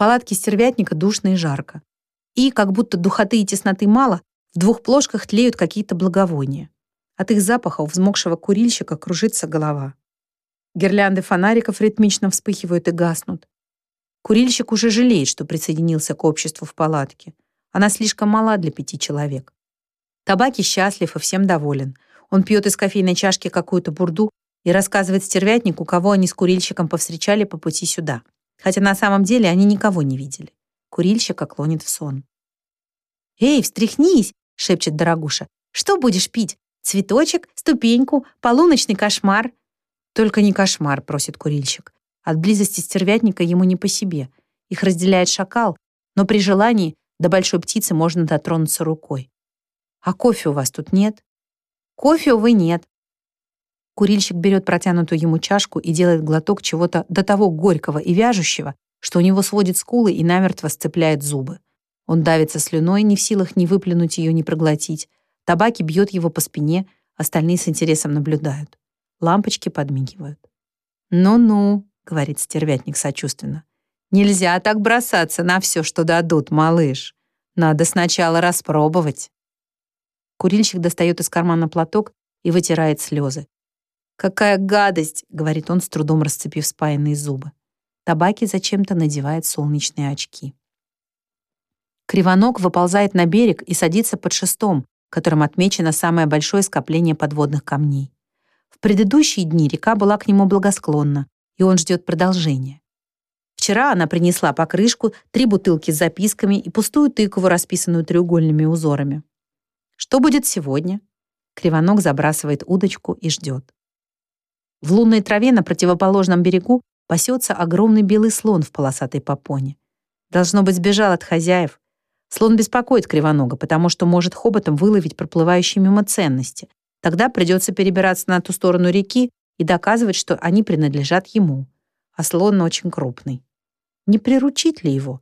палатке стервятника душно и жарко. И, как будто духоты и тесноты мало, в двух плошках тлеют какие-то благовония. От их запаха у взмокшего курильщика кружится голова. Гирлянды фонариков ритмично вспыхивают и гаснут. Курильщик уже жалеет, что присоединился к обществу в палатке. Она слишком мала для пяти человек. Табаки счастлив и всем доволен. Он пьет из кофейной чашки какую-то бурду и рассказывает стервятнику, кого они с курильщиком повстречали по пути сюда. Хотя на самом деле они никого не видели. Курильщика клонит в сон. «Эй, встряхнись!» — шепчет дорогуша. «Что будешь пить? Цветочек, ступеньку, полуночный кошмар?» «Только не кошмар», — просит курильщик. От близости стервятника ему не по себе. Их разделяет шакал, но при желании до большой птицы можно дотронуться рукой. «А кофе у вас тут нет?» «Кофе, увы, нет». Курильщик берет протянутую ему чашку и делает глоток чего-то до того горького и вяжущего, что у него сводит скулы и намертво сцепляет зубы. Он давится слюной, не в силах ни выплюнуть ее, ни проглотить. Табаки бьет его по спине, остальные с интересом наблюдают. Лампочки подмигивают. «Ну-ну», — говорит стервятник сочувственно. «Нельзя так бросаться на все, что дадут, малыш. Надо сначала распробовать». Курильщик достает из кармана платок и вытирает слезы. «Какая гадость!» — говорит он, с трудом расцепив спаянные зубы. Табаки зачем-то надевает солнечные очки. Кривоног выползает на берег и садится под шестом, которым отмечено самое большое скопление подводных камней. В предыдущие дни река была к нему благосклонна, и он ждет продолжения. Вчера она принесла покрышку, три бутылки с записками и пустую тыкву, расписанную треугольными узорами. Что будет сегодня? Кривоног забрасывает удочку и ждет. В лунной траве на противоположном берегу пасется огромный белый слон в полосатой попоне. Должно быть, сбежал от хозяев. Слон беспокоит Кривонога, потому что может хоботом выловить проплывающие мимо ценности, Тогда придется перебираться на ту сторону реки и доказывать, что они принадлежат ему. А слон очень крупный. Не приручить ли его?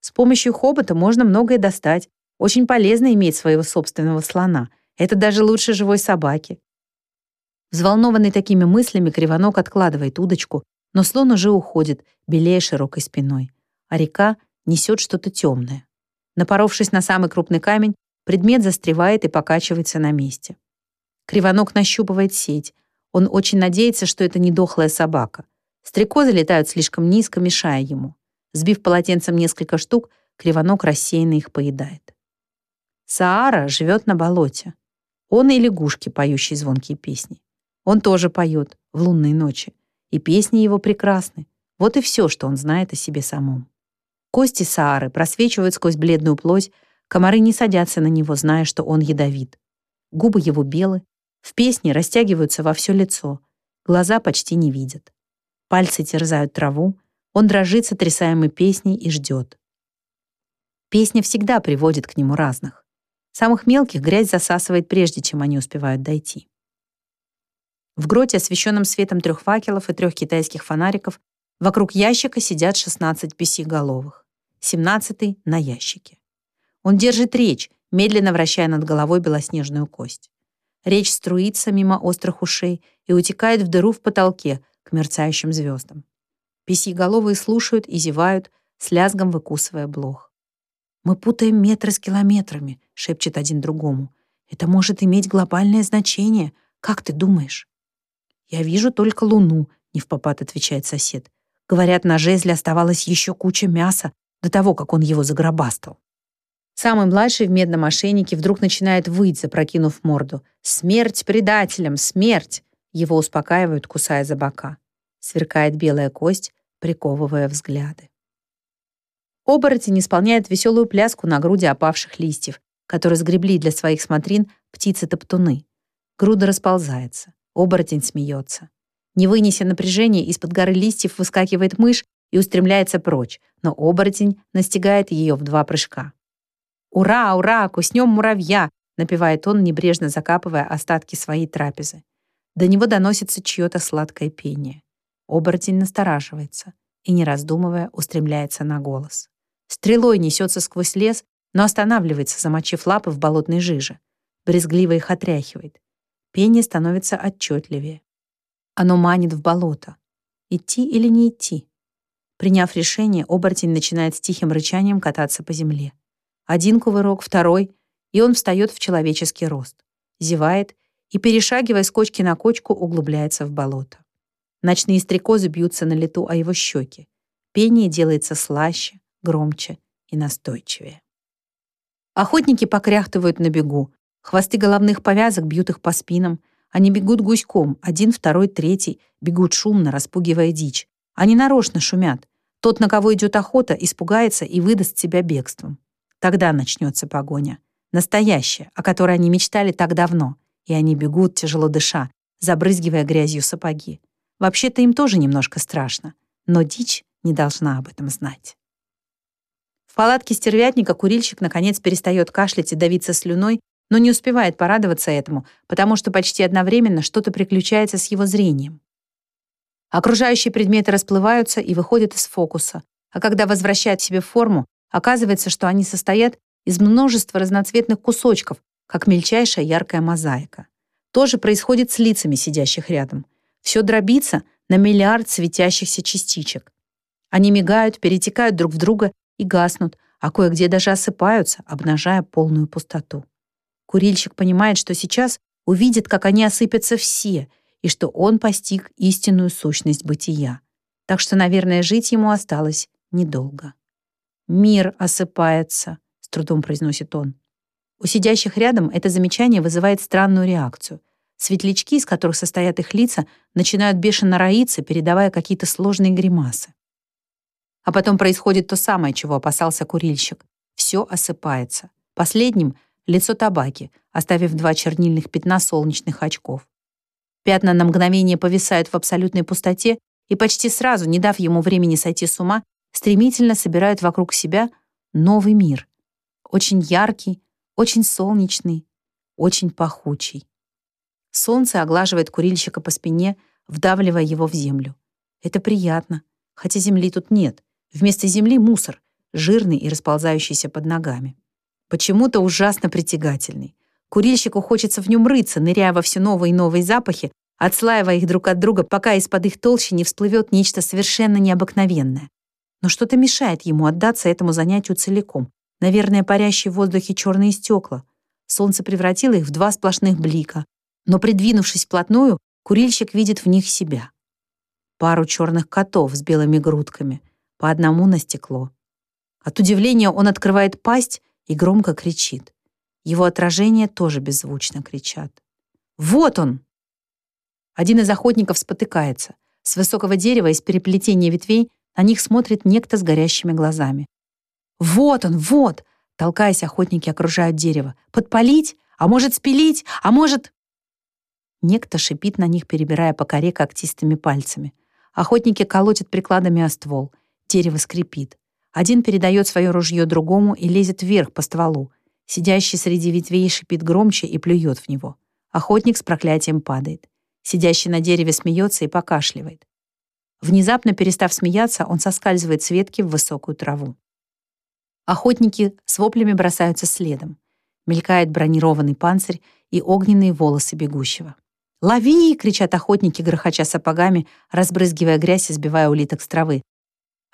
С помощью хобота можно многое достать. Очень полезно иметь своего собственного слона. Это даже лучше живой собаки. Взволнованный такими мыслями, Кривонок откладывает удочку, но слон уже уходит, белее широкой спиной. А река несет что-то темное. Напоровшись на самый крупный камень, предмет застревает и покачивается на месте. Кривонок нащупывает сеть. Он очень надеется, что это не дохлая собака. Стрекозы летают слишком низко, мешая ему. Сбив полотенцем несколько штук, Кривонок рассеянно их поедает. Саара живет на болоте. Он и лягушки, поющие звонкие песни. Он тоже поет в лунные ночи. И песни его прекрасны. Вот и все, что он знает о себе самом. Кости Саары просвечивают сквозь бледную плоть, комары не садятся на него, зная, что он ядовит. Губы его белы, в песне растягиваются во все лицо, глаза почти не видят. Пальцы терзают траву, он дрожит сотрясаемой песней и ждет. Песня всегда приводит к нему разных. Самых мелких грязь засасывает, прежде чем они успевают дойти. В гроте, освещенном светом трех факелов и трех китайских фонариков, вокруг ящика сидят 16 песиголовых. 17 на ящике. Он держит речь, медленно вращая над головой белоснежную кость. Речь струится мимо острых ушей и утекает в дыру в потолке к мерцающим звездам. Письеголовые слушают и зевают, с лязгом выкусывая блох. «Мы путаем метры с километрами», — шепчет один другому. «Это может иметь глобальное значение. Как ты думаешь?» «Я вижу только луну», — не в попад отвечает сосед. Говорят, на жезле оставалось еще куча мяса до того, как он его загробастал. Самый младший в медном ошейнике вдруг начинает выть, запрокинув морду. «Смерть предателям! Смерть!» Его успокаивают, кусая за бока. Сверкает белая кость, приковывая взгляды. Оборотень исполняет веселую пляску на груди опавших листьев, которые сгребли для своих смотрин птицы-топтуны. Груда расползается. Оборотень смеется. Не вынеся напряжения, из-под горы листьев выскакивает мышь и устремляется прочь, но оборотень настигает ее в два прыжка. «Ура, ура, куснем муравья!» напевает он, небрежно закапывая остатки своей трапезы. До него доносится чье-то сладкое пение. Оборотень настораживается и, не раздумывая, устремляется на голос. Стрелой несется сквозь лес, но останавливается, замочив лапы в болотной жиже. Брезгливо их отряхивает. Пение становится отчетливее. Оно манит в болото. Идти или не идти? Приняв решение, оборотень начинает с тихим рычанием кататься по земле. Один кувырок, второй, и он встает в человеческий рост. Зевает и, перешагивая с кочки на кочку, углубляется в болото. Ночные стрекозы бьются на лету о его щеки. Пение делается слаще, громче и настойчивее. Охотники покряхтывают на бегу. Хвосты головных повязок бьют их по спинам. Они бегут гуськом, один, второй, третий, бегут шумно, распугивая дичь. Они нарочно шумят. Тот, на кого идет охота, испугается и выдаст себя бегством. Тогда начнется погоня. Настоящая, о которой они мечтали так давно. И они бегут, тяжело дыша, забрызгивая грязью сапоги. Вообще-то им тоже немножко страшно. Но дичь не должна об этом знать. В палатке стервятника курильщик наконец перестает кашлять и давиться слюной, но не успевает порадоваться этому, потому что почти одновременно что-то приключается с его зрением. Окружающие предметы расплываются и выходят из фокуса, а когда возвращают себе форму, оказывается, что они состоят из множества разноцветных кусочков, как мельчайшая яркая мозаика. То же происходит с лицами сидящих рядом. Все дробится на миллиард светящихся частичек. Они мигают, перетекают друг в друга и гаснут, а кое-где даже осыпаются, обнажая полную пустоту. Курильщик понимает, что сейчас увидит, как они осыпятся все — и что он постиг истинную сущность бытия. Так что, наверное, жить ему осталось недолго. «Мир осыпается», — с трудом произносит он. У сидящих рядом это замечание вызывает странную реакцию. Светлячки, из которых состоят их лица, начинают бешено роиться, передавая какие-то сложные гримасы. А потом происходит то самое, чего опасался курильщик. Все осыпается. Последним — лицо табаки, оставив два чернильных пятна солнечных очков. Пятна на мгновение повисают в абсолютной пустоте и почти сразу, не дав ему времени сойти с ума, стремительно собирают вокруг себя новый мир. Очень яркий, очень солнечный, очень пахучий. Солнце оглаживает курильщика по спине, вдавливая его в землю. Это приятно, хотя земли тут нет. Вместо земли мусор, жирный и расползающийся под ногами. Почему-то ужасно притягательный. Курильщику хочется в нем рыться, ныряя во все новые и новые запахи, отслаивая их друг от друга, пока из-под их толщи не всплывет нечто совершенно необыкновенное. Но что-то мешает ему отдаться этому занятию целиком. Наверное, парящие в воздухе черные стекла. Солнце превратило их в два сплошных блика. Но придвинувшись вплотную, курильщик видит в них себя. Пару черных котов с белыми грудками, по одному на стекло. От удивления он открывает пасть и громко кричит. Его отражения тоже беззвучно кричат. «Вот он!» Один из охотников спотыкается. С высокого дерева из переплетения ветвей на них смотрит некто с горящими глазами. «Вот он, вот!» Толкаясь, охотники окружают дерево. «Подпалить? А может, спилить? А может...» Некто шипит на них, перебирая по коре когтистыми пальцами. Охотники колотят прикладами о ствол. Дерево скрипит. Один передает свое ружье другому и лезет вверх по стволу. Сидящий среди ветвей шипит громче и плюет в него. Охотник с проклятием падает. Сидящий на дереве смеется и покашливает. Внезапно перестав смеяться, он соскальзывает с ветки в высокую траву. Охотники с воплями бросаются следом. Мелькает бронированный панцирь и огненные волосы бегущего. «Лови!» — кричат охотники, грохоча сапогами, разбрызгивая грязь и сбивая улиток с травы.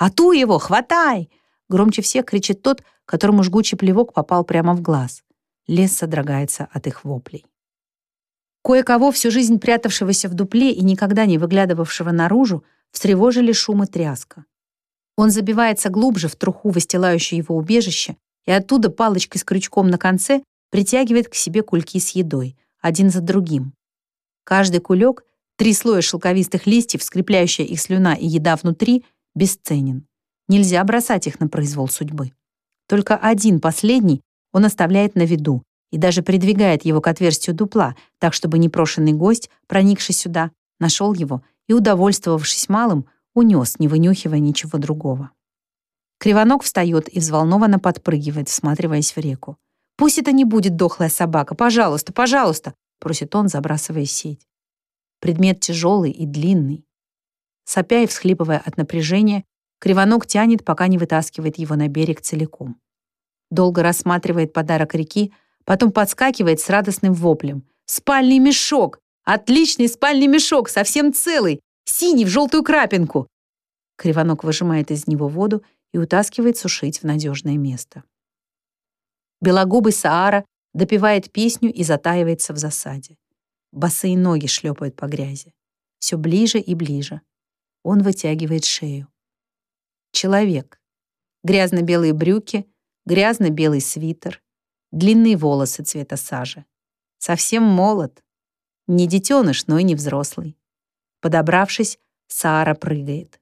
«А ту его! Хватай!» Громче всех кричит тот, которому жгучий плевок попал прямо в глаз. Лес содрогается от их воплей. Кое-кого, всю жизнь прятавшегося в дупле и никогда не выглядывавшего наружу, встревожили шум и тряска. Он забивается глубже в труху, выстилающую его убежище, и оттуда палочкой с крючком на конце притягивает к себе кульки с едой, один за другим. Каждый кулек, три слоя шелковистых листьев, скрепляющая их слюна и еда внутри, бесценен. Нельзя бросать их на произвол судьбы. Только один, последний, он оставляет на виду и даже придвигает его к отверстию дупла, так чтобы непрошенный гость, проникший сюда, нашел его и, удовольствовавшись малым, унес, не вынюхивая ничего другого. Кривонок встает и взволнованно подпрыгивает, всматриваясь в реку. «Пусть это не будет дохлая собака, пожалуйста, пожалуйста!» просит он, забрасывая сеть. Предмет тяжелый и длинный. Сопя и всхлипывая от напряжения, Кривонок тянет, пока не вытаскивает его на берег целиком. Долго рассматривает подарок реки, потом подскакивает с радостным воплем. «Спальный мешок! Отличный спальный мешок, совсем целый, синий в желтую крапинку!» Кривонок выжимает из него воду и утаскивает сушить в надежное место. Белогубый Саара допевает песню и затаивается в засаде. Босые ноги шлепают по грязи. Все ближе и ближе. Он вытягивает шею. Человек. Грязно-белые брюки, грязно-белый свитер, длинные волосы цвета сажи. Совсем молод. Не детеныш, но и не взрослый. Подобравшись, Саара прыгает.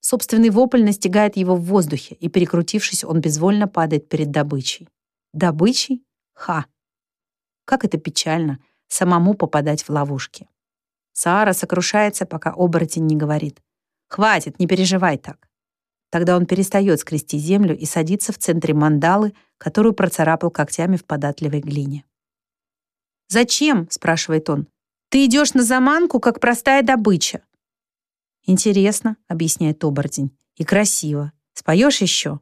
Собственный вопль настигает его в воздухе, и, перекрутившись, он безвольно падает перед добычей. Добычей? Ха! Как это печально, самому попадать в ловушки. Саара сокрушается, пока оборотень не говорит. «Хватит, не переживай так». Тогда он перестает скрести землю и садится в центре мандалы, которую процарапал когтями в податливой глине. «Зачем?» — спрашивает он. «Ты идешь на заманку, как простая добыча». «Интересно», — объясняет оборотень. «И красиво. Споешь еще?»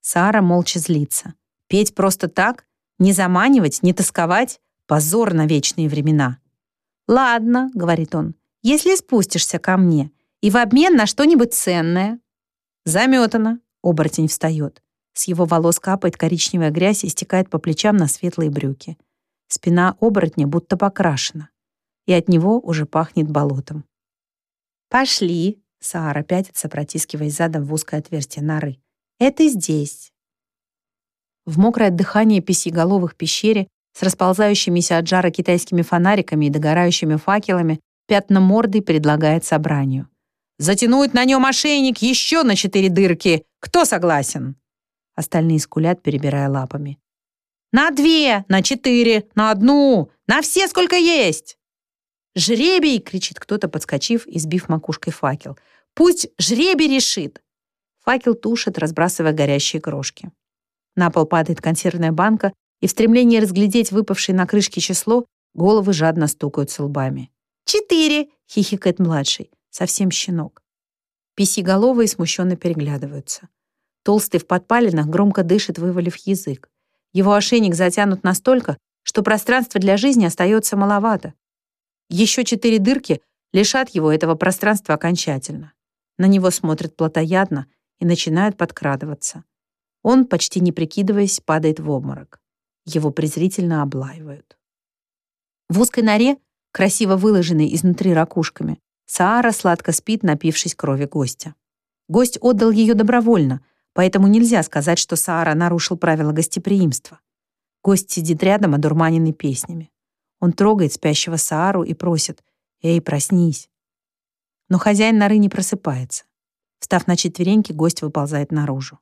Сара молча злится. Петь просто так? Не заманивать, не тосковать? Позор на вечные времена. «Ладно», — говорит он, — «если спустишься ко мне и в обмен на что-нибудь ценное». «Заметано», — оборотень встает. С его волос капает коричневая грязь и стекает по плечам на светлые брюки. Спина оборотня будто покрашена, и от него уже пахнет болотом. «Пошли», — Саара пятится, протискиваясь задом в узкое отверстие норы. «Это здесь». В мокрое дыхание письеголовых пещере с расползающимися от жара китайскими фонариками и догорающими факелами пятна морды предлагает собранию. «Затянуть на нем ошейник еще на четыре дырки! Кто согласен?» Остальные скулят, перебирая лапами. «На две! На четыре! На одну! На все, сколько есть!» «Жребий!» — кричит кто-то, подскочив и сбив макушкой факел. «Пусть жребий решит!» Факел тушит, разбрасывая горящие крошки. На пол падает консервная банка, и в стремлении разглядеть выпавшее на крышке число головы жадно стукаются лбами. «Четыре!» — хихикает младший, совсем щенок. Писиголовые смущенно переглядываются. Толстый в подпалинах громко дышит, вывалив язык. Его ошейник затянут настолько, что пространства для жизни остается маловато. Еще четыре дырки лишат его этого пространства окончательно. На него смотрят плотоядно и начинают подкрадываться. Он, почти не прикидываясь, падает в обморок. Его презрительно облаивают. В узкой норе, красиво выложенной изнутри ракушками, Саара сладко спит, напившись крови гостя. Гость отдал ее добровольно, поэтому нельзя сказать, что Саара нарушил правила гостеприимства. Гость сидит рядом, одурманенный песнями. Он трогает спящего Саару и просит «Эй, проснись». Но хозяин норы не просыпается. Встав на четвереньки, гость выползает наружу.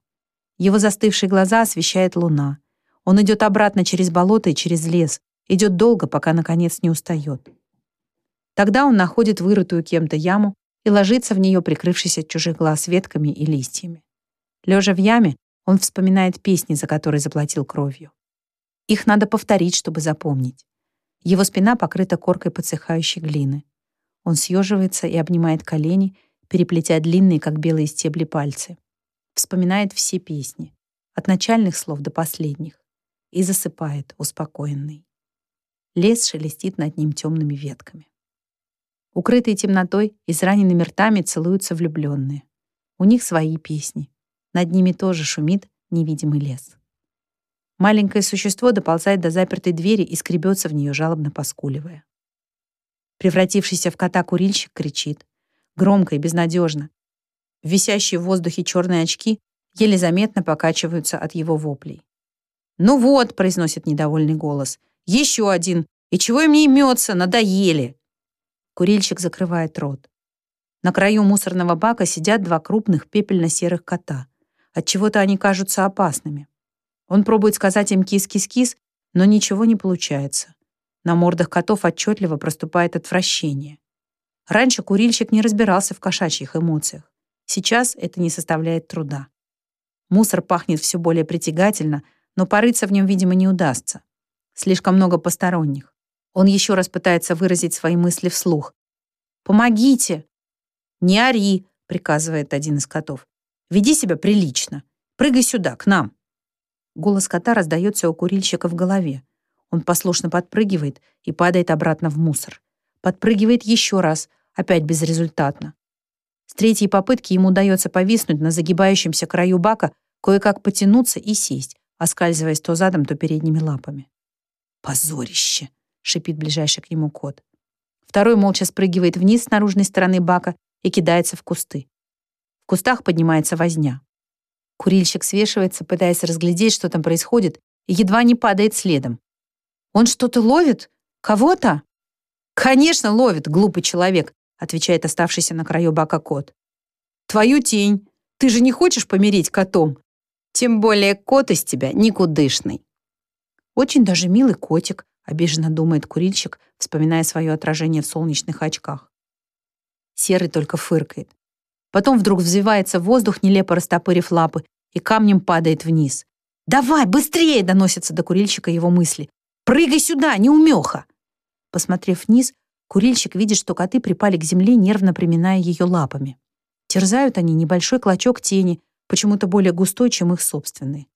Его застывшие глаза освещает луна. Он идет обратно через болото и через лес, идет долго, пока, наконец, не устает. Тогда он находит вырытую кем-то яму и ложится в нее, прикрывшись от чужих глаз ветками и листьями. Лежа в яме, он вспоминает песни, за которые заплатил кровью. Их надо повторить, чтобы запомнить. Его спина покрыта коркой подсыхающей глины. Он съеживается и обнимает колени, переплетя длинные, как белые стебли, пальцы вспоминает все песни, от начальных слов до последних, и засыпает, успокоенный. Лес шелестит над ним темными ветками. Укрытые темнотой, израненными ртами целуются влюбленные. У них свои песни. Над ними тоже шумит невидимый лес. Маленькое существо доползает до запертой двери и скребется в нее, жалобно поскуливая. Превратившийся в кота курильщик кричит. Громко и безнадежно, Висящие в воздухе черные очки еле заметно покачиваются от его воплей. «Ну вот», — произносит недовольный голос, — «еще один. И чего им не имется? Надоели!» Курильщик закрывает рот. На краю мусорного бака сидят два крупных пепельно-серых кота. Отчего-то они кажутся опасными. Он пробует сказать им «кис-кис-кис», но ничего не получается. На мордах котов отчетливо проступает отвращение. Раньше курильщик не разбирался в кошачьих эмоциях. Сейчас это не составляет труда. Мусор пахнет все более притягательно, но порыться в нем, видимо, не удастся. Слишком много посторонних. Он еще раз пытается выразить свои мысли вслух. «Помогите!» «Не ори!» — приказывает один из котов. «Веди себя прилично. Прыгай сюда, к нам!» Голос кота раздается у курильщика в голове. Он послушно подпрыгивает и падает обратно в мусор. Подпрыгивает еще раз, опять безрезультатно. С третьей попытки ему удается повиснуть на загибающемся краю бака, кое-как потянуться и сесть, оскальзываясь то задом, то передними лапами. «Позорище!» — шипит ближайший к нему кот. Второй молча спрыгивает вниз с наружной стороны бака и кидается в кусты. В кустах поднимается возня. Курильщик свешивается, пытаясь разглядеть, что там происходит, и едва не падает следом. «Он что-то ловит? Кого-то?» «Конечно ловит, глупый человек», отвечает оставшийся на краю бака кот. «Твою тень. Ты же не хочешь помереть котом? Тем более кот из тебя никудышный». «Очень даже милый котик», обиженно думает курильщик, вспоминая свое отражение в солнечных очках. Серый только фыркает. Потом вдруг взвивается в воздух, нелепо растопырив лапы, и камнем падает вниз. «Давай, быстрее!» — доносятся до курильщика его мысли. «Прыгай сюда, неумеха!» Посмотрев вниз, курильщик видит, что коты припали к земле, нервно приминая ее лапами. Терзают они небольшой клочок тени, почему-то более густой, чем их собственный.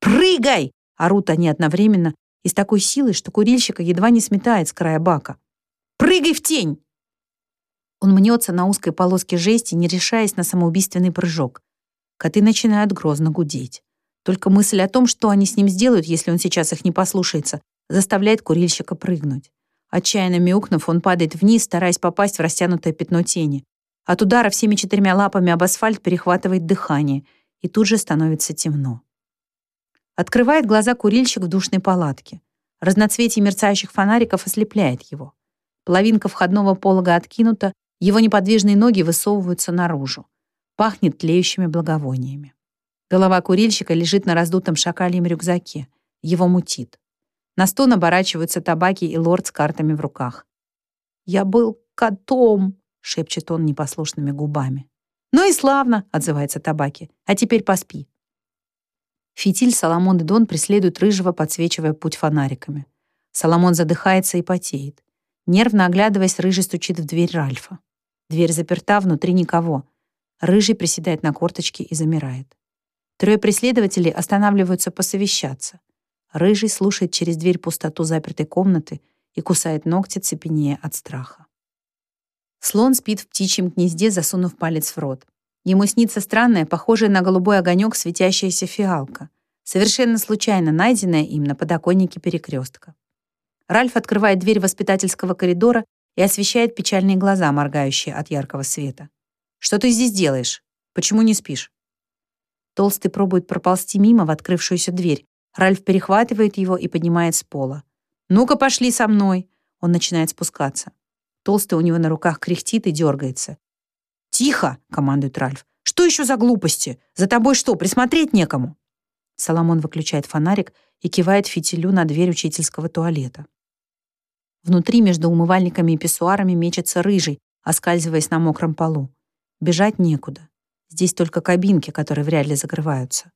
«Прыгай!» — орут они одновременно и с такой силой, что курильщика едва не сметает с края бака. «Прыгай в тень!» Он мнется на узкой полоске жести, не решаясь на самоубийственный прыжок. Коты начинают грозно гудеть. Только мысль о том, что они с ним сделают, если он сейчас их не послушается, заставляет курильщика прыгнуть. Отчаянно мяукнув, он падает вниз, стараясь попасть в растянутое пятно тени. От удара всеми четырьмя лапами об асфальт перехватывает дыхание, и тут же становится темно. Открывает глаза курильщик в душной палатке. Разноцветие мерцающих фонариков ослепляет его. Половинка входного полога откинута, его неподвижные ноги высовываются наружу. Пахнет тлеющими благовониями. Голова курильщика лежит на раздутом шакальем рюкзаке. Его мутит. На стон оборачиваются табаки и лорд с картами в руках. «Я был котом», — шепчет он непослушными губами. «Ну и славно», — отзывается табаки. «А теперь поспи». Фитиль Соломон и Дон преследуют рыжего, подсвечивая путь фонариками. Соломон задыхается и потеет. Нервно оглядываясь, рыжий стучит в дверь Ральфа. Дверь заперта, внутри никого. Рыжий приседает на корточки и замирает. Трое преследователей останавливаются посовещаться. Рыжий слушает через дверь пустоту запертой комнаты и кусает ногти, цепенея от страха. Слон спит в птичьем гнезде, засунув палец в рот. Ему снится странная, похожая на голубой огонек светящаяся фиалка, совершенно случайно найденная им на подоконнике перекрестка. Ральф открывает дверь воспитательского коридора и освещает печальные глаза, моргающие от яркого света. «Что ты здесь делаешь? Почему не спишь?» Толстый пробует проползти мимо в открывшуюся дверь. Ральф перехватывает его и поднимает с пола. «Ну-ка, пошли со мной!» Он начинает спускаться. Толстый у него на руках кряхтит и дергается. «Тихо!» — командует Ральф. «Что еще за глупости? За тобой что, присмотреть некому?» Соломон выключает фонарик и кивает фитилю на дверь учительского туалета. Внутри между умывальниками и писсуарами мечется рыжий, оскальзываясь на мокром полу. Бежать некуда. Здесь только кабинки, которые вряд ли закрываются.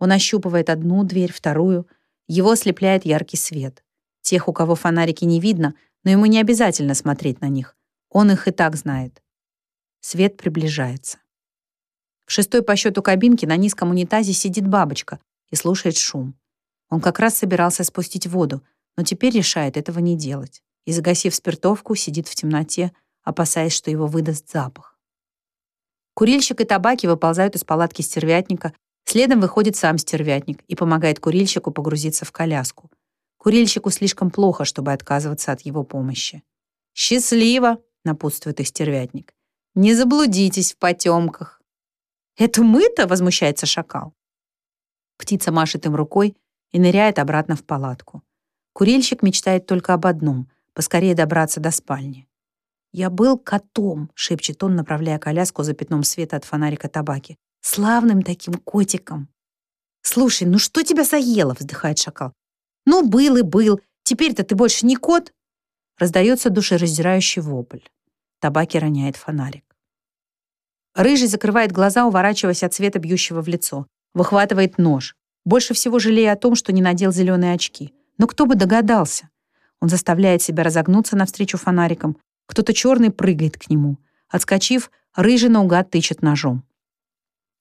Он ощупывает одну дверь, вторую. Его ослепляет яркий свет. Тех, у кого фонарики не видно, но ему не обязательно смотреть на них. Он их и так знает. Свет приближается. В шестой по счету кабинке на низком унитазе сидит бабочка и слушает шум. Он как раз собирался спустить воду, но теперь решает этого не делать. И, загасив спиртовку, сидит в темноте, опасаясь, что его выдаст запах. Курильщик и табаки выползают из палатки стервятника, следом выходит сам стервятник и помогает курильщику погрузиться в коляску. Курильщику слишком плохо, чтобы отказываться от его помощи. «Счастливо!» — напутствует их стервятник. «Не заблудитесь в потемках!» «Это мы-то?» — возмущается шакал. Птица машет им рукой и ныряет обратно в палатку. Курильщик мечтает только об одном — поскорее добраться до спальни. «Я был котом», — шепчет он, направляя коляску за пятном света от фонарика табаки. «Славным таким котиком». «Слушай, ну что тебя заело?» — вздыхает шакал. «Ну, был и был. Теперь-то ты больше не кот?» Раздается душераздирающий вопль. Табаки роняет фонарик. Рыжий закрывает глаза, уворачиваясь от света, бьющего в лицо. Выхватывает нож. Больше всего жалея о том, что не надел зеленые очки. Но кто бы догадался? Он заставляет себя разогнуться навстречу фонариком, кто-то черный прыгает к нему. Отскочив, рыжий наугад тычет ножом.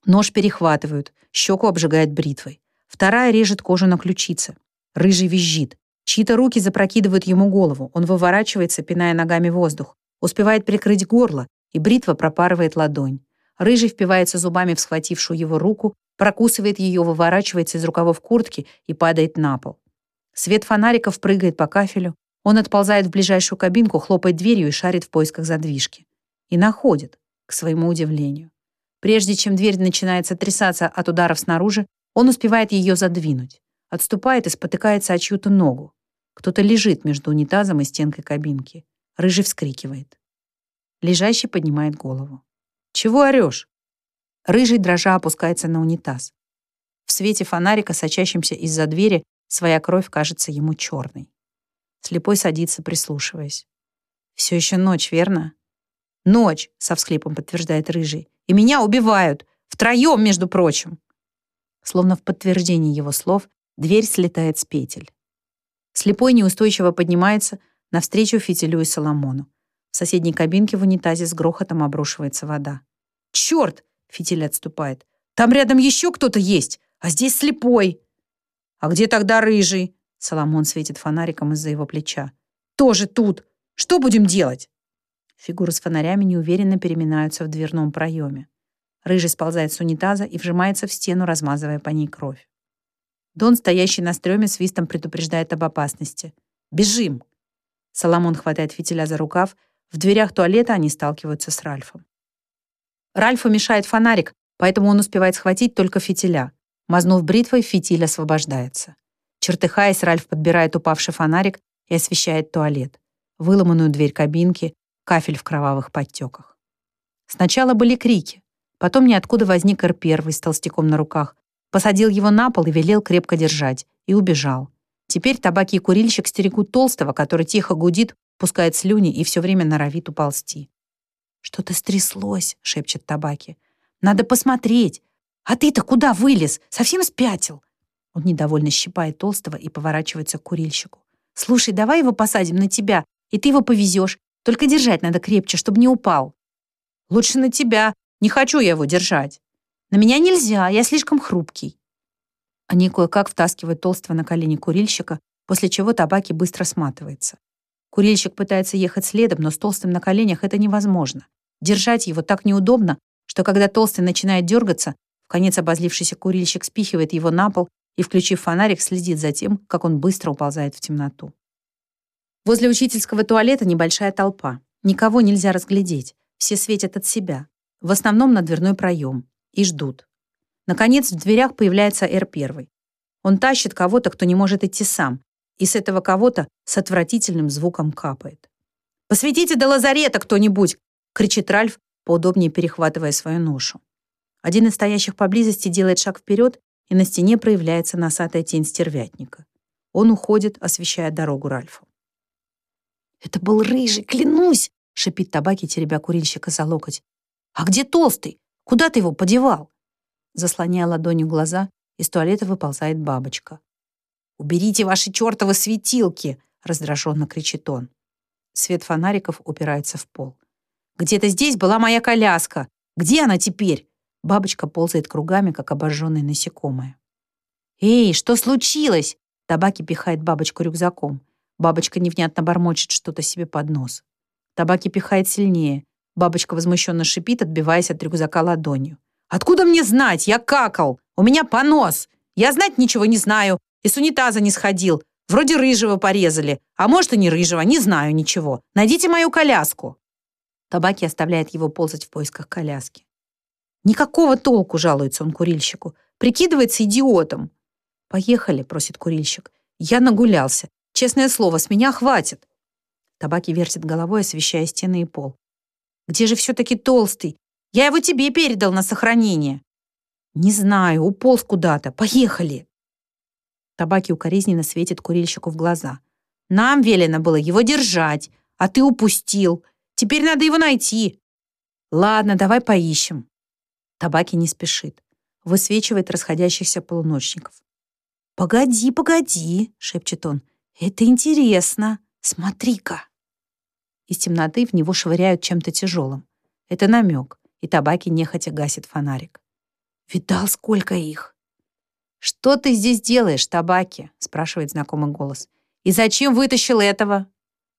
Нож перехватывают, щеку обжигает бритвой. Вторая режет кожу на ключице. Рыжий визжит. Чьи-то руки запрокидывают ему голову. Он выворачивается, пиная ногами воздух. Успевает прикрыть горло. и бритва пропарывает ладонь. Рыжий впивается зубами в схватившую его руку, прокусывает ее, выворачивается из рукавов куртки и падает на пол. Свет фонариков прыгает по кафелю. Он отползает в ближайшую кабинку, хлопает дверью и шарит в поисках задвижки. И находит, к своему удивлению. Прежде чем дверь начинает сотрясаться от ударов снаружи, он успевает ее задвинуть. Отступает и спотыкается о чью-то ногу. Кто-то лежит между унитазом и стенкой кабинки. Рыжий вскрикивает. Лежащий поднимает голову. «Чего орешь?» Рыжий дрожа опускается на унитаз. В свете фонарика, сочащемся из-за двери, своя кровь кажется ему черной. Слепой садится, прислушиваясь. «Все еще ночь, верно?» «Ночь», — со всхлипом подтверждает Рыжий. «И меня убивают. Втроем, между прочим». Словно в подтверждении его слов, дверь слетает с петель. Слепой неустойчиво поднимается навстречу фитилю и Соломону. В соседней кабинке в унитазе с грохотом обрушивается вода. «Черт!» — фитиль отступает. «Там рядом еще кто-то есть, а здесь слепой!» «А где тогда рыжий?» Соломон светит фонариком из-за его плеча. «Тоже тут! Что будем делать?» Фигуры с фонарями неуверенно переминаются в дверном проеме. Рыжий сползает с унитаза и вжимается в стену, размазывая по ней кровь. Дон, стоящий на стреме, свистом предупреждает об опасности. «Бежим!» Соломон хватает фитиля за рукав. В дверях туалета они сталкиваются с Ральфом. Ральфу мешает фонарик, поэтому он успевает схватить только фитиля. Мазнув бритвой, фитиль освобождается. Чертыхаясь, Ральф подбирает упавший фонарик и освещает туалет. Выломанную дверь кабинки, кафель в кровавых подтеках. Сначала были крики. Потом ниоткуда возник Р-1 с толстяком на руках, посадил его на пол и велел крепко держать, и убежал. Теперь табаки и курильщик стерегут толстого, который тихо гудит, пускает слюни и все время норовит уползти. «Что-то стряслось», — шепчет табаки. «Надо посмотреть. А ты-то куда вылез? Совсем спятил?» Он недовольно щипает толстого и поворачивается к курильщику. «Слушай, давай его посадим на тебя, и ты его повезешь. Только держать надо крепче, чтобы не упал». «Лучше на тебя. Не хочу я его держать». На меня нельзя, я слишком хрупкий». Они кое-как втаскивают толстого на колени курильщика, после чего табаки быстро сматывается. Курильщик пытается ехать следом, но с толстым на коленях это невозможно. Держать его так неудобно, что когда толстый начинает дергаться, в конец обозлившийся курильщик спихивает его на пол и, включив фонарик, следит за тем, как он быстро уползает в темноту. Возле учительского туалета небольшая толпа. Никого нельзя разглядеть. Все светят от себя. В основном на дверной проем и ждут. Наконец в дверях появляется Р-1. Он тащит кого-то, кто не может идти сам, и с этого кого-то с отвратительным звуком капает. «Посветите до лазарета кто-нибудь!» — кричит Ральф, поудобнее перехватывая свою ношу. Один из стоящих поблизости делает шаг вперед, и на стене проявляется носатая тень стервятника. Он уходит, освещая дорогу Ральфу. «Это был рыжий, клянусь!» — шипит табаки, теребя курильщика за локоть. «А где толстый? Куда ты его подевал?» Заслоняя ладонью глаза, из туалета выползает бабочка. «Уберите ваши чертовы светилки!» — раздраженно кричит он. Свет фонариков упирается в пол. «Где-то здесь была моя коляска! Где она теперь?» Бабочка ползает кругами, как обожженное насекомое. «Эй, что случилось?» Табаки пихает бабочку рюкзаком. Бабочка невнятно бормочет что-то себе под нос. Табаки пихает сильнее. Бабочка возмущенно шипит, отбиваясь от рюкзака ладонью. «Откуда мне знать? Я какал! У меня понос! Я знать ничего не знаю! И с унитаза не сходил! Вроде рыжего порезали, а может и не рыжего, не знаю ничего. Найдите мою коляску!» Табаки оставляет его ползать в поисках коляски. «Никакого толку!» — жалуется он курильщику. «Прикидывается идиотом!» «Поехали!» — просит курильщик. «Я нагулялся. Честное слово, с меня хватит!» Табаки вертит головой, освещая стены и пол. Где же все-таки толстый? Я его тебе передал на сохранение. Не знаю, уполз куда-то. Поехали. Табаки укоризненно светит курильщику в глаза. Нам велено было его держать, а ты упустил. Теперь надо его найти. Ладно, давай поищем. Табаки не спешит. Высвечивает расходящихся полуночников. «Погоди, погоди», — шепчет он. «Это интересно. Смотри-ка». Из темноты в него швыряют чем-то тяжелым. Это намек, и табаки нехотя гасит фонарик. «Видал, сколько их!» «Что ты здесь делаешь, табаки?» — спрашивает знакомый голос. «И зачем вытащил этого?»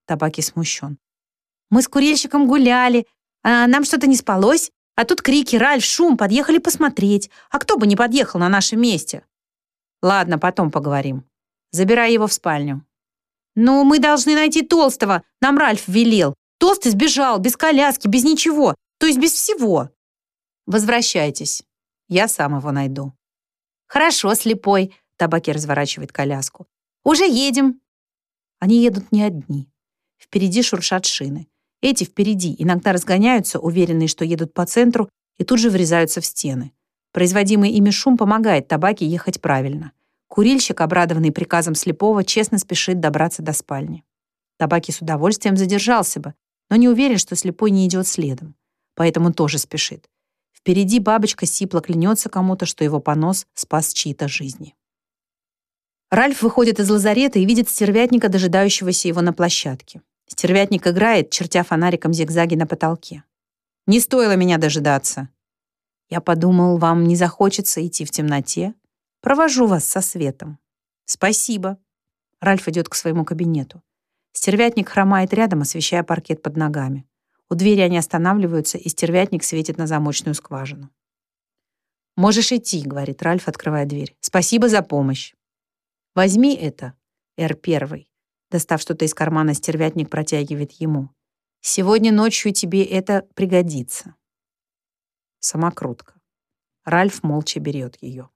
Табаки смущен. «Мы с курильщиком гуляли, А нам что-то не спалось? А тут крики, Ральф, шум, подъехали посмотреть. А кто бы не подъехал на нашем месте? Ладно, потом поговорим. Забирай его в спальню. Ну, мы должны найти Толстого. Нам Ральф велел. Толстый сбежал, без коляски, без ничего. То есть без всего. Возвращайтесь. Я сам его найду. Хорошо, слепой. Табаки разворачивает коляску. Уже едем. Они едут не одни. Впереди шуршат шины. Эти впереди иногда разгоняются, уверенные, что едут по центру, и тут же врезаются в стены. Производимый ими шум помогает табаке ехать правильно. Курильщик, обрадованный приказом слепого, честно спешит добраться до спальни. Табаки с удовольствием задержался бы, но не уверен, что слепой не идет следом. Поэтому тоже спешит. Впереди бабочка сипло клянется кому-то, что его понос спас чьи-то жизни. Ральф выходит из лазарета и видит стервятника, дожидающегося его на площадке. Стервятник играет, чертя фонариком зигзаги на потолке. «Не стоило меня дожидаться». «Я подумал, вам не захочется идти в темноте. Провожу вас со светом». «Спасибо». Ральф идет к своему кабинету. Стервятник хромает рядом, освещая паркет под ногами. У двери они останавливаются, и стервятник светит на замочную скважину. «Можешь идти», — говорит Ральф, открывая дверь. «Спасибо за помощь». «Возьми это, Р-1». Достав что-то из кармана, стервятник протягивает ему. «Сегодня ночью тебе это пригодится». Самокрутка. Ральф молча берет ее.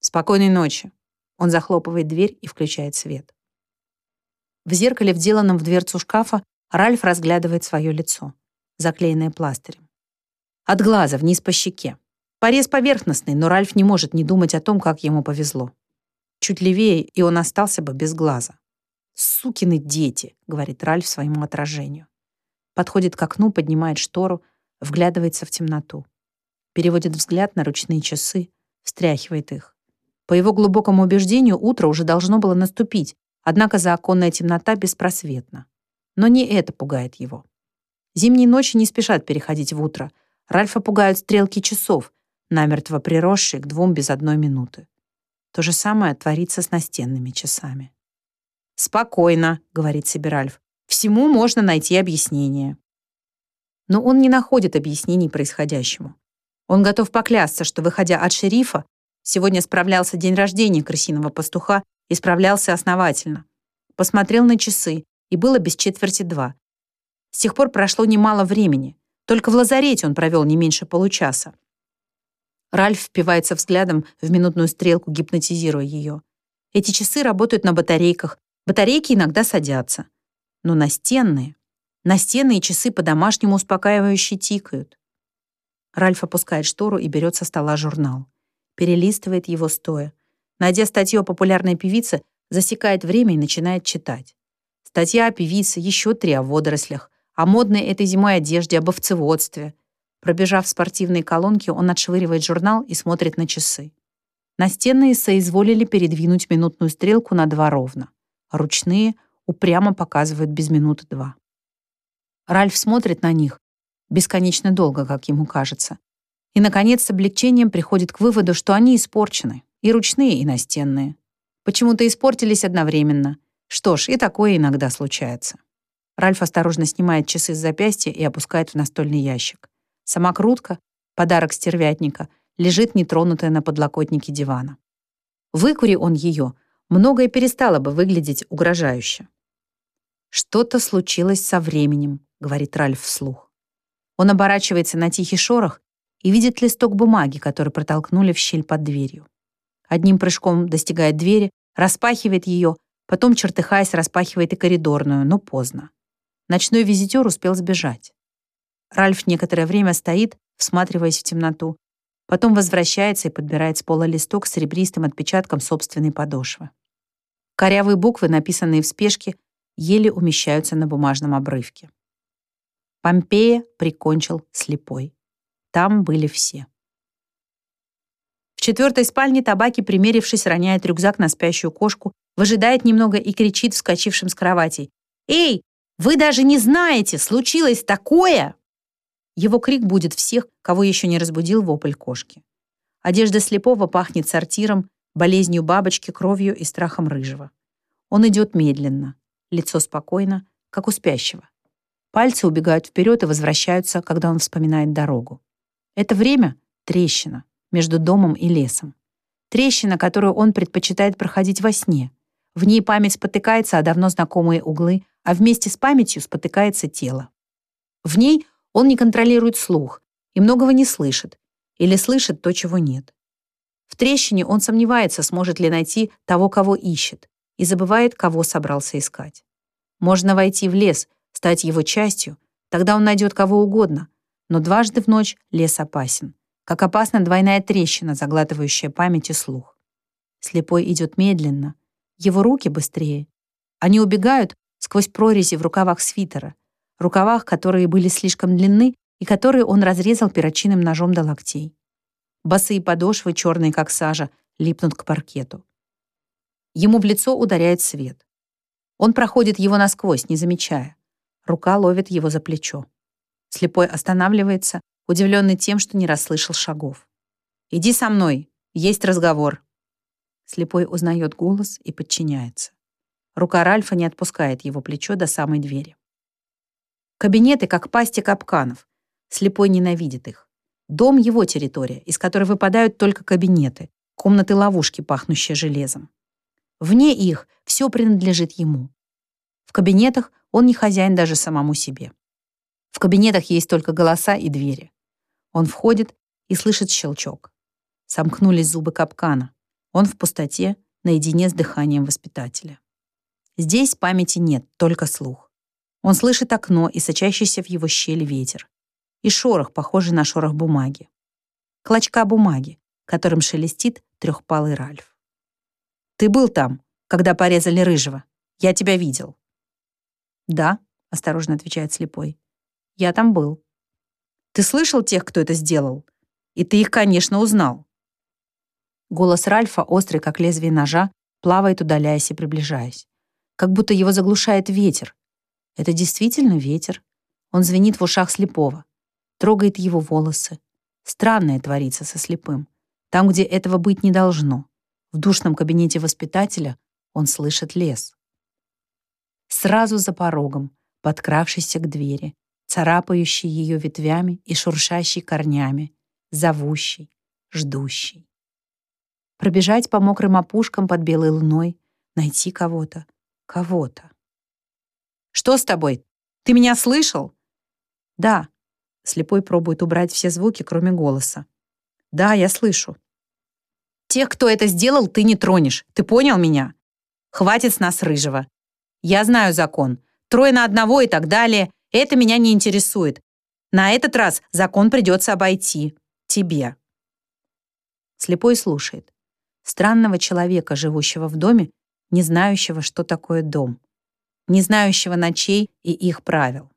«Спокойной ночи». Он захлопывает дверь и включает свет. В зеркале, вделанном в дверцу шкафа, Ральф разглядывает свое лицо, заклеенное пластырем. От глаза вниз по щеке. Порез поверхностный, но Ральф не может не думать о том, как ему повезло. Чуть левее, и он остался бы без глаза. «Сукины дети», — говорит Ральф своему отражению. Подходит к окну, поднимает штору, вглядывается в темноту. Переводит взгляд на ручные часы, встряхивает их. По его глубокому убеждению, утро уже должно было наступить, однако заоконная темнота беспросветна. Но не это пугает его. Зимние ночи не спешат переходить в утро. Ральфа пугают стрелки часов, намертво приросшие к двум без одной минуты. То же самое творится с настенными часами. «Спокойно», — говорит себе Ральф. «Всему можно найти объяснение». Но он не находит объяснений происходящему. Он готов поклясться, что, выходя от шерифа, сегодня справлялся день рождения крысиного пастуха и справлялся основательно. Посмотрел на часы, и было без четверти два. С тех пор прошло немало времени. Только в лазарете он провел не меньше получаса. Ральф впивается взглядом в минутную стрелку, гипнотизируя ее. Эти часы работают на батарейках. Батарейки иногда садятся. Но настенные... Настенные часы по-домашнему успокаивающе тикают. Ральф опускает штору и берет со стола журнал. Перелистывает его стоя. Найдя статью о популярной певице, засекает время и начинает читать. Статья о певице, еще три о водорослях, о модной этой зимой одежде, об овцеводстве — Пробежав спортивные колонки, он отшвыривает журнал и смотрит на часы. Настенные соизволили передвинуть минутную стрелку на два ровно. Ручные упрямо показывают без минуты два. Ральф смотрит на них, бесконечно долго, как ему кажется. И, наконец, с облегчением приходит к выводу, что они испорчены, и ручные, и настенные. Почему-то испортились одновременно. Что ж, и такое иногда случается. Ральф осторожно снимает часы с запястья и опускает в настольный ящик. Самокрутка, подарок стервятника, лежит нетронутая на подлокотнике дивана. Выкури он ее, многое перестало бы выглядеть угрожающе. «Что-то случилось со временем», — говорит Ральф вслух. Он оборачивается на тихий шорох и видит листок бумаги, который протолкнули в щель под дверью. Одним прыжком достигает двери, распахивает ее, потом, чертыхаясь, распахивает и коридорную, но поздно. Ночной визитер успел сбежать. Ральф некоторое время стоит, всматриваясь в темноту, потом возвращается и подбирает с пола листок с серебристым отпечатком собственной подошвы. Корявые буквы, написанные в спешке, еле умещаются на бумажном обрывке. Помпея прикончил слепой. Там были все. В четвертой спальне табаки, примерившись, роняет рюкзак на спящую кошку, выжидает немного и кричит вскочившим с кровати. «Эй, вы даже не знаете, случилось такое!» Его крик будет всех, кого еще не разбудил вопль кошки. Одежда слепого пахнет сортиром, болезнью бабочки, кровью и страхом рыжего. Он идет медленно, лицо спокойно, как у спящего. Пальцы убегают вперед и возвращаются, когда он вспоминает дорогу. Это время — трещина между домом и лесом. Трещина, которую он предпочитает проходить во сне. В ней память спотыкается о давно знакомые углы, а вместе с памятью спотыкается тело. В ней он не контролирует слух и многого не слышит, или слышит то, чего нет. В трещине он сомневается, сможет ли найти того, кого ищет, и забывает, кого собрался искать. Можно войти в лес, стать его частью, тогда он найдет кого угодно, но дважды в ночь лес опасен как опасна двойная трещина, заглатывающая память и слух. Слепой идет медленно, его руки быстрее. Они убегают сквозь прорези в рукавах свитера, рукавах, которые были слишком длинны и которые он разрезал перочинным ножом до локтей. Босые подошвы, черные как сажа, липнут к паркету. Ему в лицо ударяет свет. Он проходит его насквозь, не замечая. Рука ловит его за плечо. Слепой останавливается, удивленный тем, что не расслышал шагов. «Иди со мной, есть разговор». Слепой узнает голос и подчиняется. Рука Ральфа не отпускает его плечо до самой двери. Кабинеты, как пасти капканов. Слепой ненавидит их. Дом — его территория, из которой выпадают только кабинеты, комнаты-ловушки, пахнущие железом. Вне их все принадлежит ему. В кабинетах он не хозяин даже самому себе. В кабинетах есть только голоса и двери. Он входит и слышит щелчок. Сомкнулись зубы капкана. Он в пустоте, наедине с дыханием воспитателя. Здесь памяти нет, только слух. Он слышит окно и сочащийся в его щель ветер. И шорох, похожий на шорох бумаги. Клочка бумаги, которым шелестит трехпалый Ральф. «Ты был там, когда порезали рыжего. Я тебя видел». «Да», — осторожно отвечает слепой. Я там был. Ты слышал тех, кто это сделал? И ты их, конечно, узнал. Голос Ральфа, острый, как лезвие ножа, плавает, удаляясь и приближаясь. Как будто его заглушает ветер. Это действительно ветер. Он звенит в ушах слепого. Трогает его волосы. Странное творится со слепым. Там, где этого быть не должно. В душном кабинете воспитателя он слышит лес. Сразу за порогом, подкравшийся к двери, царапающий ее ветвями и шуршащий корнями, зовущий, ждущий. Пробежать по мокрым опушкам под белой луной, найти кого-то, кого-то. «Что с тобой? Ты меня слышал?» «Да». Слепой пробует убрать все звуки, кроме голоса. «Да, я слышу». «Тех, кто это сделал, ты не тронешь. Ты понял меня? Хватит с нас рыжего. Я знаю закон. Трое на одного и так далее. Это меня не интересует. На этот раз закон придется обойти. Тебе. Слепой слушает. Странного человека, живущего в доме, не знающего, что такое дом. Не знающего ночей и их правил.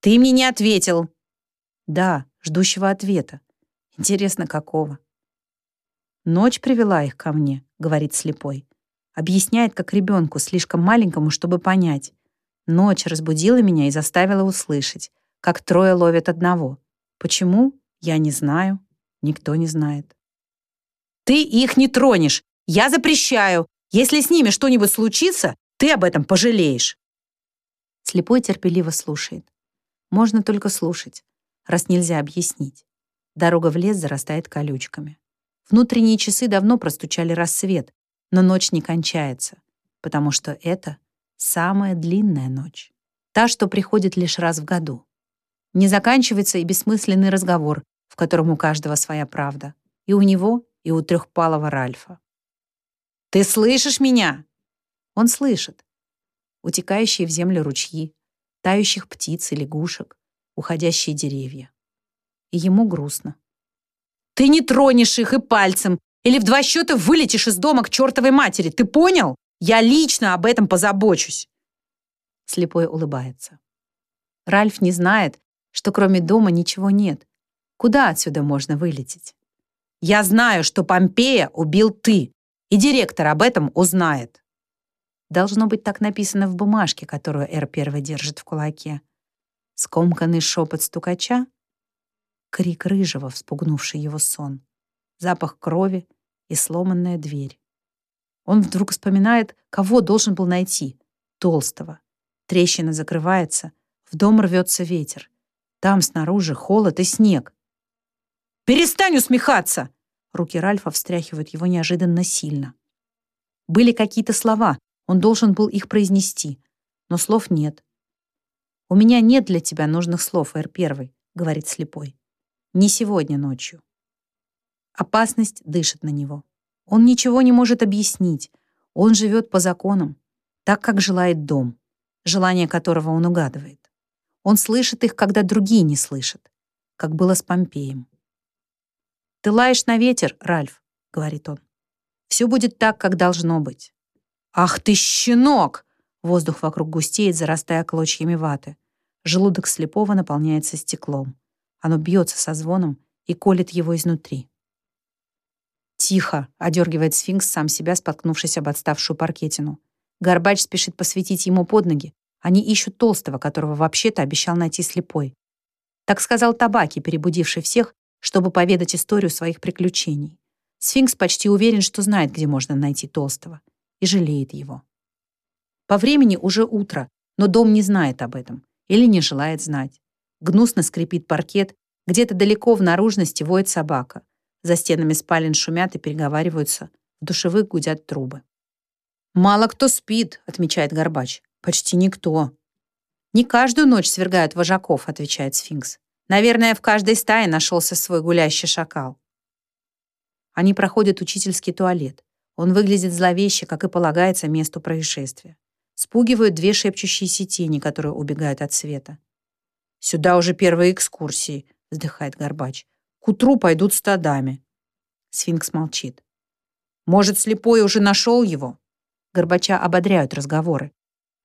«Ты мне не ответил!» «Да, ждущего ответа. Интересно, какого?» «Ночь привела их ко мне», — говорит слепой. Объясняет, как ребенку, слишком маленькому, чтобы понять. Ночь разбудила меня и заставила услышать, как трое ловят одного. Почему? Я не знаю. Никто не знает. «Ты их не тронешь! Я запрещаю! Если с ними что-нибудь случится, ты об этом пожалеешь!» Слепой терпеливо слушает. Можно только слушать, раз нельзя объяснить. Дорога в лес зарастает колючками. Внутренние часы давно простучали рассвет, но ночь не кончается, потому что это Самая длинная ночь. Та, что приходит лишь раз в году. Не заканчивается и бессмысленный разговор, в котором у каждого своя правда. И у него, и у трехпалого Ральфа. «Ты слышишь меня?» Он слышит. Утекающие в землю ручьи, тающих птиц и лягушек, уходящие деревья. И ему грустно. «Ты не тронешь их и пальцем, или в два счета вылетишь из дома к чертовой матери, ты понял?» Я лично об этом позабочусь. Слепой улыбается. Ральф не знает, что кроме дома ничего нет. Куда отсюда можно вылететь? Я знаю, что Помпея убил ты, и директор об этом узнает. Должно быть так написано в бумажке, которую Р первый держит в кулаке. Скомканный шепот стукача, крик рыжего, вспугнувший его сон, запах крови и сломанная дверь. Он вдруг вспоминает, кого должен был найти. Толстого. Трещина закрывается. В дом рвется ветер. Там снаружи холод и снег. «Перестань усмехаться!» Руки Ральфа встряхивают его неожиданно сильно. Были какие-то слова, он должен был их произнести, но слов нет. «У меня нет для тебя нужных слов, Эр-1», — говорит слепой. «Не сегодня ночью». Опасность дышит на него. Он ничего не может объяснить. Он живет по законам, так, как желает дом, желание которого он угадывает. Он слышит их, когда другие не слышат, как было с Помпеем. «Ты лаешь на ветер, Ральф», — говорит он. «Все будет так, как должно быть». «Ах ты, щенок!» Воздух вокруг густеет, зарастая клочьями ваты. Желудок слепого наполняется стеклом. Оно бьется со звоном и колет его изнутри. «Тихо!» — одергивает сфинкс сам себя, споткнувшись об отставшую паркетину. Горбач спешит посветить ему под ноги. Они ищут толстого, которого вообще-то обещал найти слепой. Так сказал Табаки, перебудивший всех, чтобы поведать историю своих приключений. Сфинкс почти уверен, что знает, где можно найти толстого, и жалеет его. По времени уже утро, но дом не знает об этом или не желает знать. Гнусно скрипит паркет, где-то далеко в наружности воет собака. За стенами спален шумят и переговариваются, в душевых гудят трубы. «Мало кто спит», — отмечает Горбач. «Почти никто». «Не каждую ночь свергают вожаков», — отвечает сфинкс. «Наверное, в каждой стае нашелся свой гулящий шакал». Они проходят учительский туалет. Он выглядит зловеще, как и полагается месту происшествия. Спугивают две шепчущиеся тени, которые убегают от света. «Сюда уже первые экскурсии», — вздыхает Горбач. «К утру пойдут стадами». Сфинкс молчит. «Может, слепой уже нашел его?» Горбача ободряют разговоры.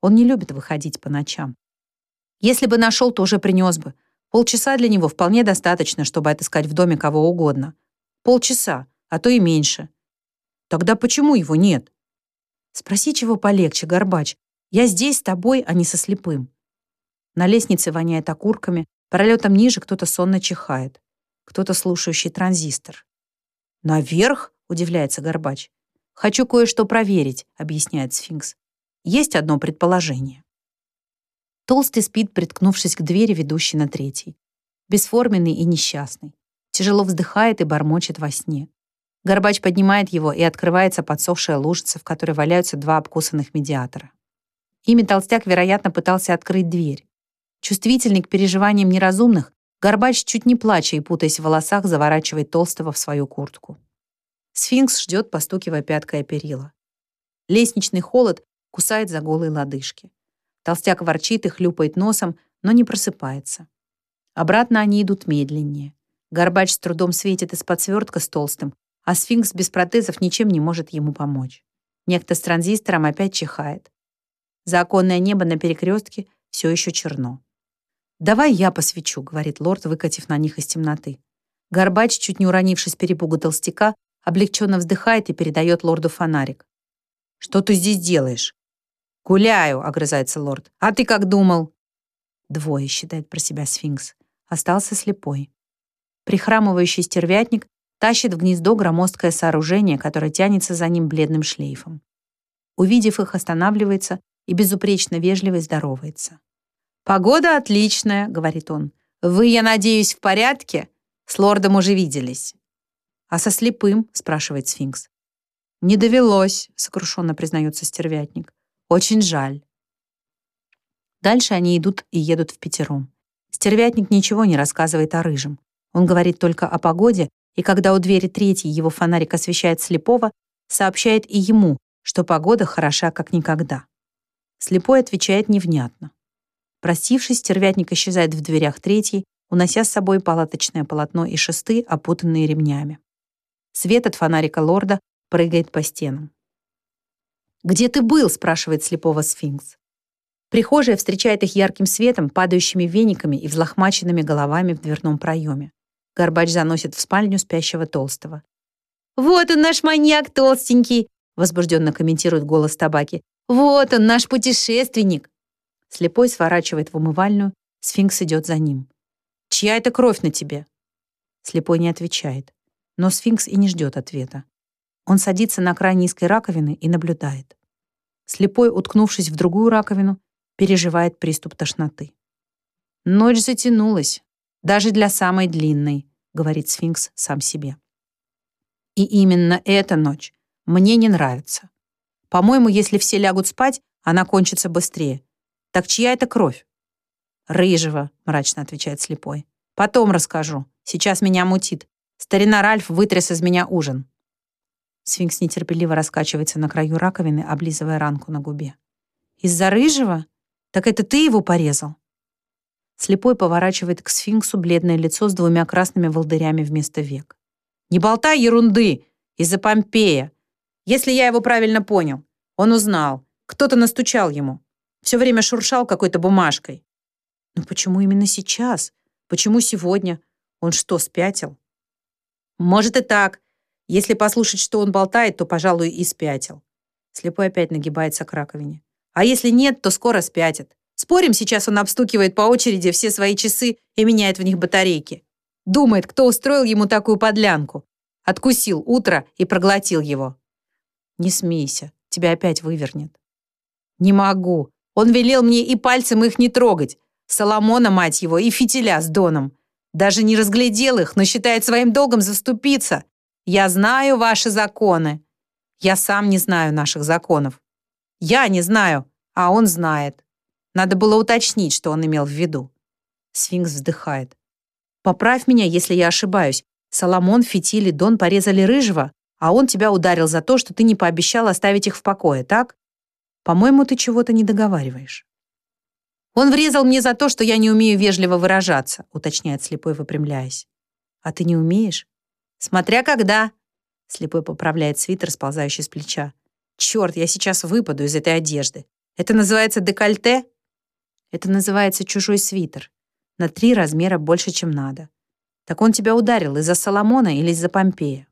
Он не любит выходить по ночам. Если бы нашел, то уже принес бы. Полчаса для него вполне достаточно, чтобы отыскать в доме кого угодно. Полчаса, а то и меньше. Тогда почему его нет? Спроси чего полегче, Горбач. Я здесь с тобой, а не со слепым. На лестнице воняет окурками, пролетом ниже кто-то сонно чихает. Кто-то слушающий транзистор. «Наверх?» — удивляется Горбач. «Хочу кое-что проверить», — объясняет сфинкс. «Есть одно предположение». Толстый спит, приткнувшись к двери, ведущей на третий. Бесформенный и несчастный. Тяжело вздыхает и бормочет во сне. Горбач поднимает его, и открывается подсохшая лужица, в которой валяются два обкусанных медиатора. Ими толстяк, вероятно, пытался открыть дверь. Чувствительный к переживаниям неразумных, Горбач, чуть не плача и путаясь в волосах, заворачивает Толстого в свою куртку. Сфинкс ждет, постукивая пяткой о перила. Лестничный холод кусает за голые лодыжки. Толстяк ворчит и хлюпает носом, но не просыпается. Обратно они идут медленнее. Горбач с трудом светит из-под свертка с толстым, а сфинкс без протезов ничем не может ему помочь. Некто с транзистором опять чихает. Законное небо на перекрестке все еще черно. «Давай я посвечу», — говорит лорд, выкатив на них из темноты. Горбач, чуть не уронившись перепугу толстяка, облегченно вздыхает и передает лорду фонарик. «Что ты здесь делаешь?» «Гуляю», — огрызается лорд. «А ты как думал?» Двое, считает про себя сфинкс. Остался слепой. Прихрамывающий стервятник тащит в гнездо громоздкое сооружение, которое тянется за ним бледным шлейфом. Увидев их, останавливается и безупречно вежливо здоровается. «Погода отличная», — говорит он. «Вы, я надеюсь, в порядке? С лордом уже виделись». «А со слепым?» — спрашивает сфинкс. «Не довелось», — сокрушенно признается стервятник. «Очень жаль». Дальше они идут и едут в пятером. Стервятник ничего не рассказывает о рыжем. Он говорит только о погоде, и когда у двери третьей его фонарик освещает слепого, сообщает и ему, что погода хороша как никогда. Слепой отвечает невнятно. Простившись, стервятник исчезает в дверях третьей, унося с собой палаточное полотно и шесты, опутанные ремнями. Свет от фонарика лорда прыгает по стенам. «Где ты был?» — спрашивает слепого сфинкс. Прихожая встречает их ярким светом, падающими вениками и взлохмаченными головами в дверном проеме. Горбач заносит в спальню спящего толстого. «Вот он, наш маньяк толстенький!» возбужденно комментирует голос табаки. «Вот он, наш путешественник!» Слепой сворачивает в умывальную, сфинкс идет за ним. «Чья это кровь на тебе?» Слепой не отвечает. Но сфинкс и не ждет ответа. Он садится на край низкой раковины и наблюдает. Слепой, уткнувшись в другую раковину, переживает приступ тошноты. Ночь затянулась, даже для самой длинной, говорит сфинкс сам себе. И именно эта ночь мне не нравится. По-моему, если все лягут спать, она кончится быстрее. Так чья это кровь? Рыжего, мрачно отвечает слепой. Потом расскажу. Сейчас меня мутит. Старина Ральф вытряс из меня ужин. Сфинкс нетерпеливо раскачивается на краю раковины, облизывая ранку на губе. «Из-за рыжего? Так это ты его порезал?» Слепой поворачивает к сфинксу бледное лицо с двумя красными волдырями вместо век. «Не болтай ерунды! Из-за Помпея! Если я его правильно понял, он узнал. Кто-то настучал ему. Все время шуршал какой-то бумажкой. Но почему именно сейчас? Почему сегодня? Он что, спятил? Может и так. Если послушать, что он болтает, то, пожалуй, и спятил. Слепой опять нагибается к раковине. А если нет, то скоро спятит. Спорим, сейчас он обстукивает по очереди все свои часы и меняет в них батарейки. Думает, кто устроил ему такую подлянку. Откусил утро и проглотил его. Не смейся, тебя опять вывернет. Не могу. Он велел мне и пальцем их не трогать. Соломона, мать его, и фитиля с Доном. Даже не разглядел их, но считает своим долгом заступиться. Я знаю ваши законы. Я сам не знаю наших законов. Я не знаю, а он знает. Надо было уточнить, что он имел в виду. Сфинкс вздыхает. Поправь меня, если я ошибаюсь. Соломон, Фитиль Дон порезали Рыжего, а он тебя ударил за то, что ты не пообещал оставить их в покое, так? По-моему, ты чего-то не договариваешь. Он врезал мне за то, что я не умею вежливо выражаться, уточняет слепой, выпрямляясь. А ты не умеешь? Смотря когда. Слепой поправляет свитер, сползающий с плеча. Черт, я сейчас выпаду из этой одежды. Это называется декольте? Это называется чужой свитер. На три размера больше, чем надо. Так он тебя ударил из-за Соломона или из-за Помпея?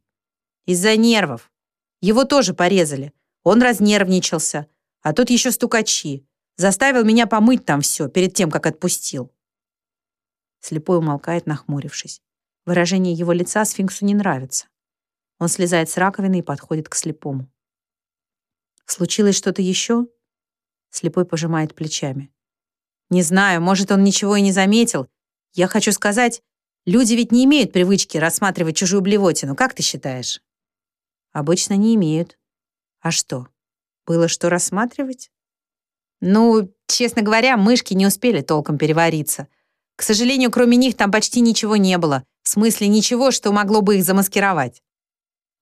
Из-за нервов. Его тоже порезали. Он разнервничался. А тут еще стукачи. Заставил меня помыть там все перед тем, как отпустил. Слепой умолкает, нахмурившись. Выражение его лица сфинксу не нравится. Он слезает с раковины и подходит к слепому. «Случилось что-то еще?» Слепой пожимает плечами. «Не знаю, может, он ничего и не заметил. Я хочу сказать, люди ведь не имеют привычки рассматривать чужую блевотину, как ты считаешь?» «Обычно не имеют. А что, было что рассматривать?» «Ну, честно говоря, мышки не успели толком перевариться. К сожалению, кроме них там почти ничего не было. В смысле, ничего, что могло бы их замаскировать».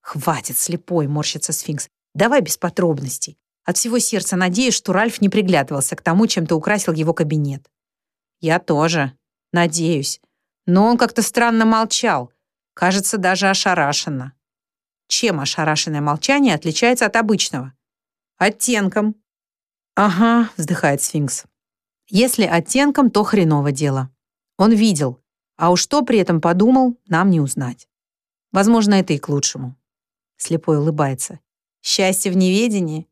«Хватит, слепой», — морщится сфинкс. «Давай без подробностей. От всего сердца надеюсь, что Ральф не приглядывался к тому, чем ты украсил его кабинет. Я тоже. Надеюсь. Но он как-то странно молчал. Кажется, даже ошарашенно. Чем ошарашенное молчание отличается от обычного? Оттенком. Ага, вздыхает сфинкс. Если оттенком, то хреново дело. Он видел, а уж что при этом подумал, нам не узнать. Возможно, это и к лучшему. Слепой улыбается. Счастье в неведении?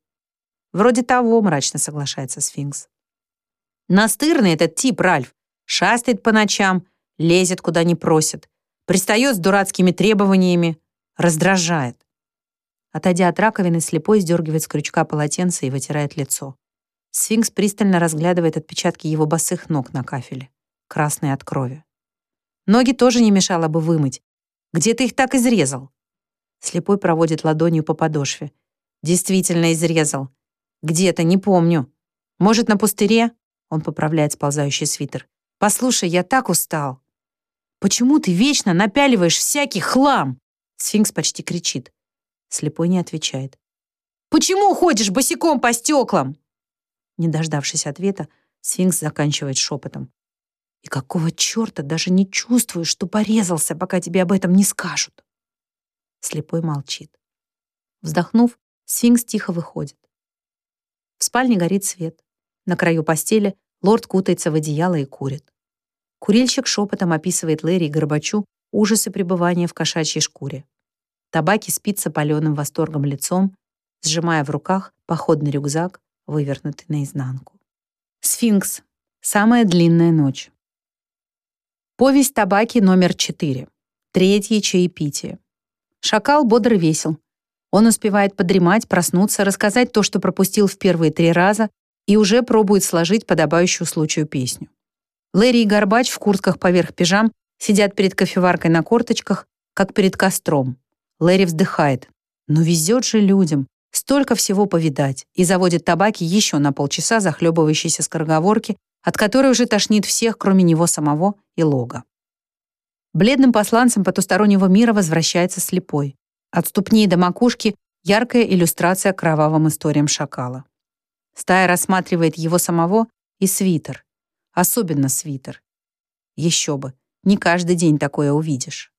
Вроде того, мрачно соглашается сфинкс. Настырный этот тип, Ральф. Шастает по ночам, лезет куда не просит, пристает с дурацкими требованиями, раздражает. Отойдя от раковины, слепой сдергивает с крючка полотенце и вытирает лицо. Сфинкс пристально разглядывает отпечатки его босых ног на кафеле, красные от крови. Ноги тоже не мешало бы вымыть. Где ты их так изрезал? Слепой проводит ладонью по подошве. Действительно изрезал. «Где-то, не помню. Может, на пустыре?» Он поправляет сползающий свитер. «Послушай, я так устал». «Почему ты вечно напяливаешь всякий хлам?» Сфинкс почти кричит. Слепой не отвечает. «Почему ходишь босиком по стеклам?» Не дождавшись ответа, сфинкс заканчивает шепотом. «И какого черта даже не чувствуешь, что порезался, пока тебе об этом не скажут?» Слепой молчит. Вздохнув, сфинкс тихо выходит. В спальне горит свет. На краю постели лорд кутается в одеяло и курит. Курильщик шепотом описывает Лэри и Горбачу ужасы пребывания в кошачьей шкуре. Табаки спится паленым восторгом лицом, сжимая в руках походный рюкзак, вывернутый наизнанку. Сфинкс. Самая длинная ночь. Повесть табаки номер 4. Третье чаепитие. Шакал бодр весел, он успевает подремать, проснуться, рассказать то, что пропустил в первые три раза, и уже пробует сложить подобающую случаю песню. Лэри и Горбач в куртках поверх пижам сидят перед кофеваркой на корточках, как перед костром. Лэри вздыхает. «Ну везет же людям. Столько всего повидать». И заводит табаки еще на полчаса, захлебывающейся скороговорки, от которой уже тошнит всех, кроме него самого и Лога. Бледным посланцем потустороннего мира возвращается слепой. От ступней до макушки яркая иллюстрация кровавым историям шакала. Стая рассматривает его самого и свитер. Особенно свитер. Еще бы, не каждый день такое увидишь.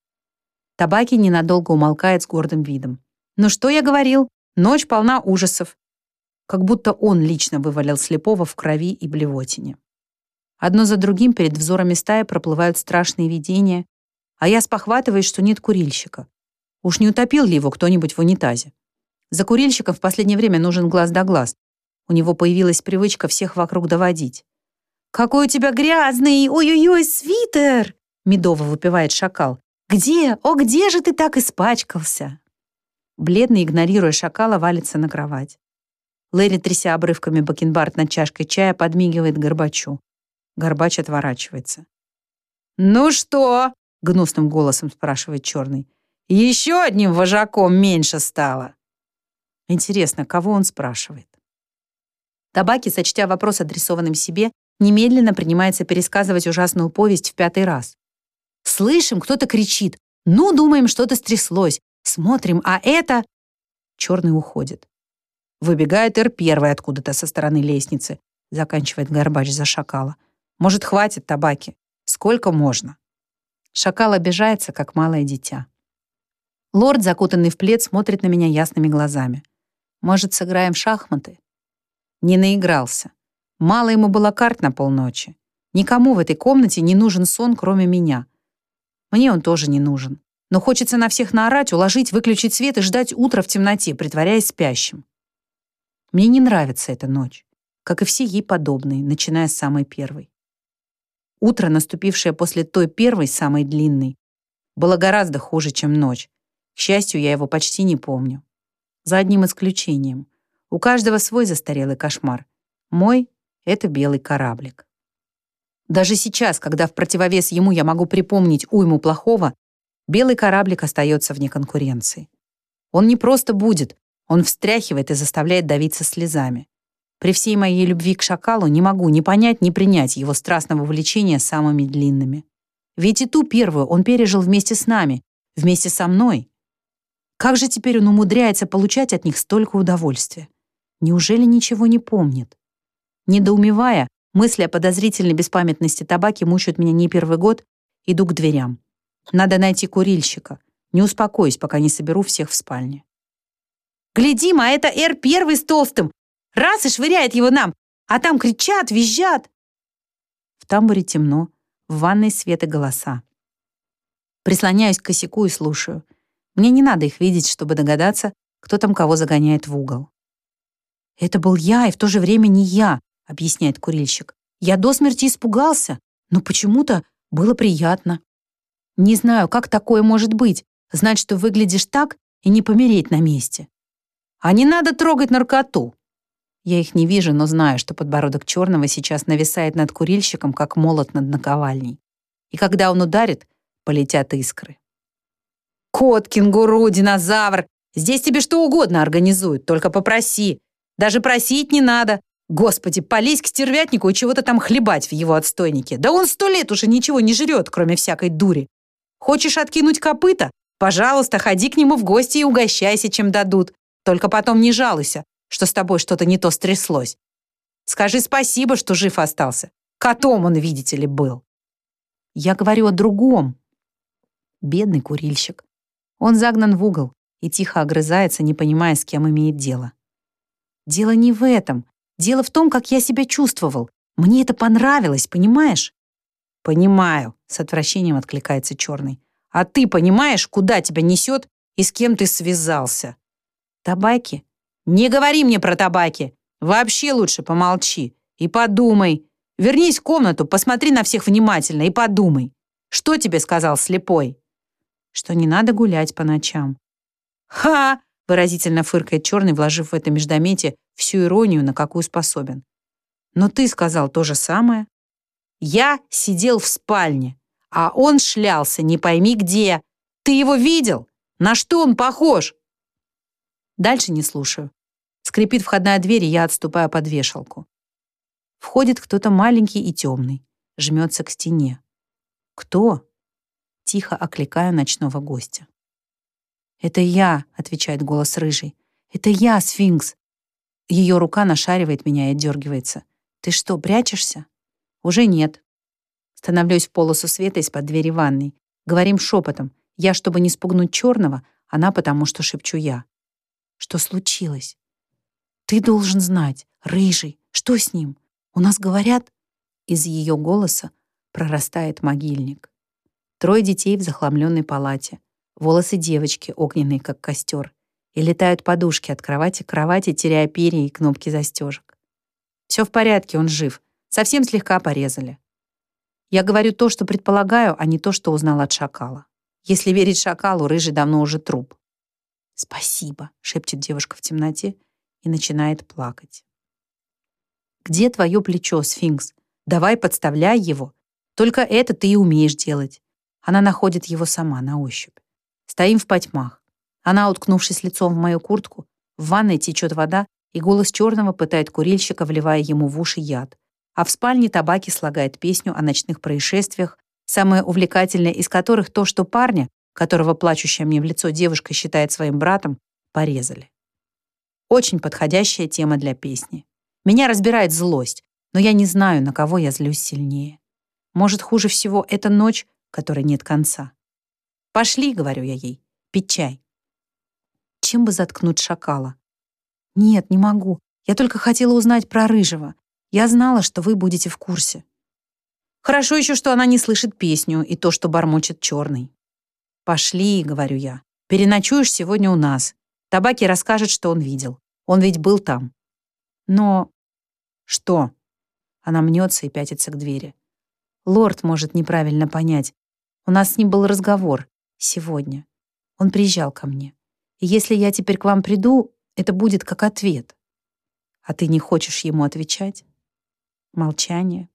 Табаки ненадолго умолкает с гордым видом. «Ну что я говорил? Ночь полна ужасов». Как будто он лично вывалил слепого в крови и блевотине. Одно за другим перед взорами стаи проплывают страшные видения, а я спохватываюсь, что нет курильщика. Уж не утопил ли его кто-нибудь в унитазе? За курильщиком в последнее время нужен глаз да глаз. У него появилась привычка всех вокруг доводить. «Какой у тебя грязный! Ой-ой-ой, свитер!» Медово выпивает шакал. «Где? О, где же ты так испачкался?» Бледный, игнорируя шакала, валится на кровать. Лэри, тряся обрывками бакенбард над чашкой чая, подмигивает Горбачу. Горбач отворачивается. «Ну что?» — гнусным голосом спрашивает Черный. «Еще одним вожаком меньше стало». Интересно, кого он спрашивает? Табаки, сочтя вопрос адресованным себе, немедленно принимается пересказывать ужасную повесть в пятый раз. Слышим, кто-то кричит. Ну, думаем, что-то стряслось. Смотрим, а это... Черный уходит. Выбегает Эр первый откуда-то со стороны лестницы, заканчивает Горбач за шакала. Может, хватит табаки? Сколько можно? Шакал обижается, как малое дитя. Лорд, закутанный в плед, смотрит на меня ясными глазами. Может, сыграем в шахматы? Не наигрался. Мало ему было карт на полночи. Никому в этой комнате не нужен сон, кроме меня. Мне он тоже не нужен. Но хочется на всех наорать, уложить, выключить свет и ждать утра в темноте, притворяясь спящим. Мне не нравится эта ночь, как и все ей подобные, начиная с самой первой. Утро, наступившее после той первой, самой длинной, было гораздо хуже, чем ночь. К счастью, я его почти не помню. За одним исключением. У каждого свой застарелый кошмар. Мой — это белый кораблик. Даже сейчас, когда в противовес ему я могу припомнить уйму плохого, белый кораблик остается вне конкуренции. Он не просто будет, он встряхивает и заставляет давиться слезами. При всей моей любви к шакалу не могу ни понять, ни принять его страстного влечения самыми длинными. Ведь и ту первую он пережил вместе с нами, вместе со мной. Как же теперь он умудряется получать от них столько удовольствия? Неужели ничего не помнит? Недоумевая, Мысли о подозрительной беспамятности табаки мучают меня не первый год. Иду к дверям. Надо найти курильщика. Не успокоюсь, пока не соберу всех в спальне. «Гляди, а это Эр первый с толстым! Раз и швыряет его нам, а там кричат, визжат!» В тамбуре темно, в ванной свет и голоса. Прислоняюсь к косяку и слушаю. Мне не надо их видеть, чтобы догадаться, кто там кого загоняет в угол. Это был я, и в то же время не я, — объясняет курильщик. «Я до смерти испугался, но почему-то было приятно. Не знаю, как такое может быть, знать, что выглядишь так и не помереть на месте. А не надо трогать наркоту!» Я их не вижу, но знаю, что подбородок черного сейчас нависает над курильщиком, как молот над наковальней. И когда он ударит, полетят искры. «Кот, кенгуру, динозавр! Здесь тебе что угодно организуют, только попроси. Даже просить не надо. Господи, полезь к стервятнику и чего-то там хлебать в его отстойнике. Да он сто лет уже ничего не жрет, кроме всякой дури. Хочешь откинуть копыта? Пожалуйста, ходи к нему в гости и угощайся, чем дадут. Только потом не жалуйся, что с тобой что-то не то стряслось. Скажи спасибо, что жив остался. Котом он, видите ли, был. Я говорю о другом. Бедный курильщик. Он загнан в угол и тихо огрызается, не понимая, с кем имеет дело. Дело не в этом. Дело в том, как я себя чувствовал. Мне это понравилось, понимаешь? Понимаю, с отвращением откликается черный. А ты понимаешь, куда тебя несет и с кем ты связался? Табаки? Не говори мне про табаки. Вообще лучше помолчи и подумай. Вернись в комнату, посмотри на всех внимательно и подумай. Что тебе сказал слепой? Что не надо гулять по ночам. Ха! Выразительно фыркает черный, вложив в это междометие всю иронию, на какую способен. Но ты сказал то же самое. Я сидел в спальне, а он шлялся не пойми где. Ты его видел? На что он похож?» Дальше не слушаю. Скрипит входная дверь, и я отступаю под вешалку. Входит кто-то маленький и темный, жмется к стене. «Кто?» Тихо окликаю ночного гостя. «Это я», — отвечает голос рыжий. «Это я, сфинкс». Ее рука нашаривает меня и отдергивается. «Ты что, прячешься?» «Уже нет». Становлюсь в полосу света из-под двери ванной. Говорим шепотом. Я, чтобы не спугнуть черного, она потому, что шепчу я. Что случилось? Ты должен знать. Рыжий. Что с ним? У нас говорят... Из ее голоса прорастает могильник. Трое детей в захламленной палате. Волосы девочки, огненные, как костер. И летают подушки от кровати к кровати, теряя перья и кнопки застежек. Все в порядке, он жив. Совсем слегка порезали. Я говорю то, что предполагаю, а не то, что узнал от шакала. Если верить шакалу, рыжий давно уже труп. «Спасибо», — шепчет девушка в темноте и начинает плакать. «Где твое плечо, сфинкс? Давай подставляй его. Только это ты и умеешь делать». Она находит его сама на ощупь. Стоим в потьмах. Она, уткнувшись лицом в мою куртку, в ванной течет вода, и голос черного пытает курильщика, вливая ему в уши яд. А в спальне табаки слагает песню о ночных происшествиях, самое увлекательное из которых то, что парня, которого плачущая мне в лицо девушка считает своим братом, порезали. Очень подходящая тема для песни. Меня разбирает злость, но я не знаю, на кого я злюсь сильнее. Может, хуже всего эта ночь, которой нет конца. «Пошли», — говорю я ей, — «пить чай». Чем бы заткнуть шакала? «Нет, не могу. Я только хотела узнать про Рыжего. Я знала, что вы будете в курсе». Хорошо еще, что она не слышит песню и то, что бормочет черный. «Пошли», — говорю я. «Переночуешь сегодня у нас. Табаки расскажет, что он видел. Он ведь был там». «Но...» «Что?» Она мнется и пятится к двери. «Лорд может неправильно понять. У нас с ним был разговор. Сегодня. Он приезжал ко мне. И если я теперь к вам приду, это будет как ответ. А ты не хочешь ему отвечать?» Молчание.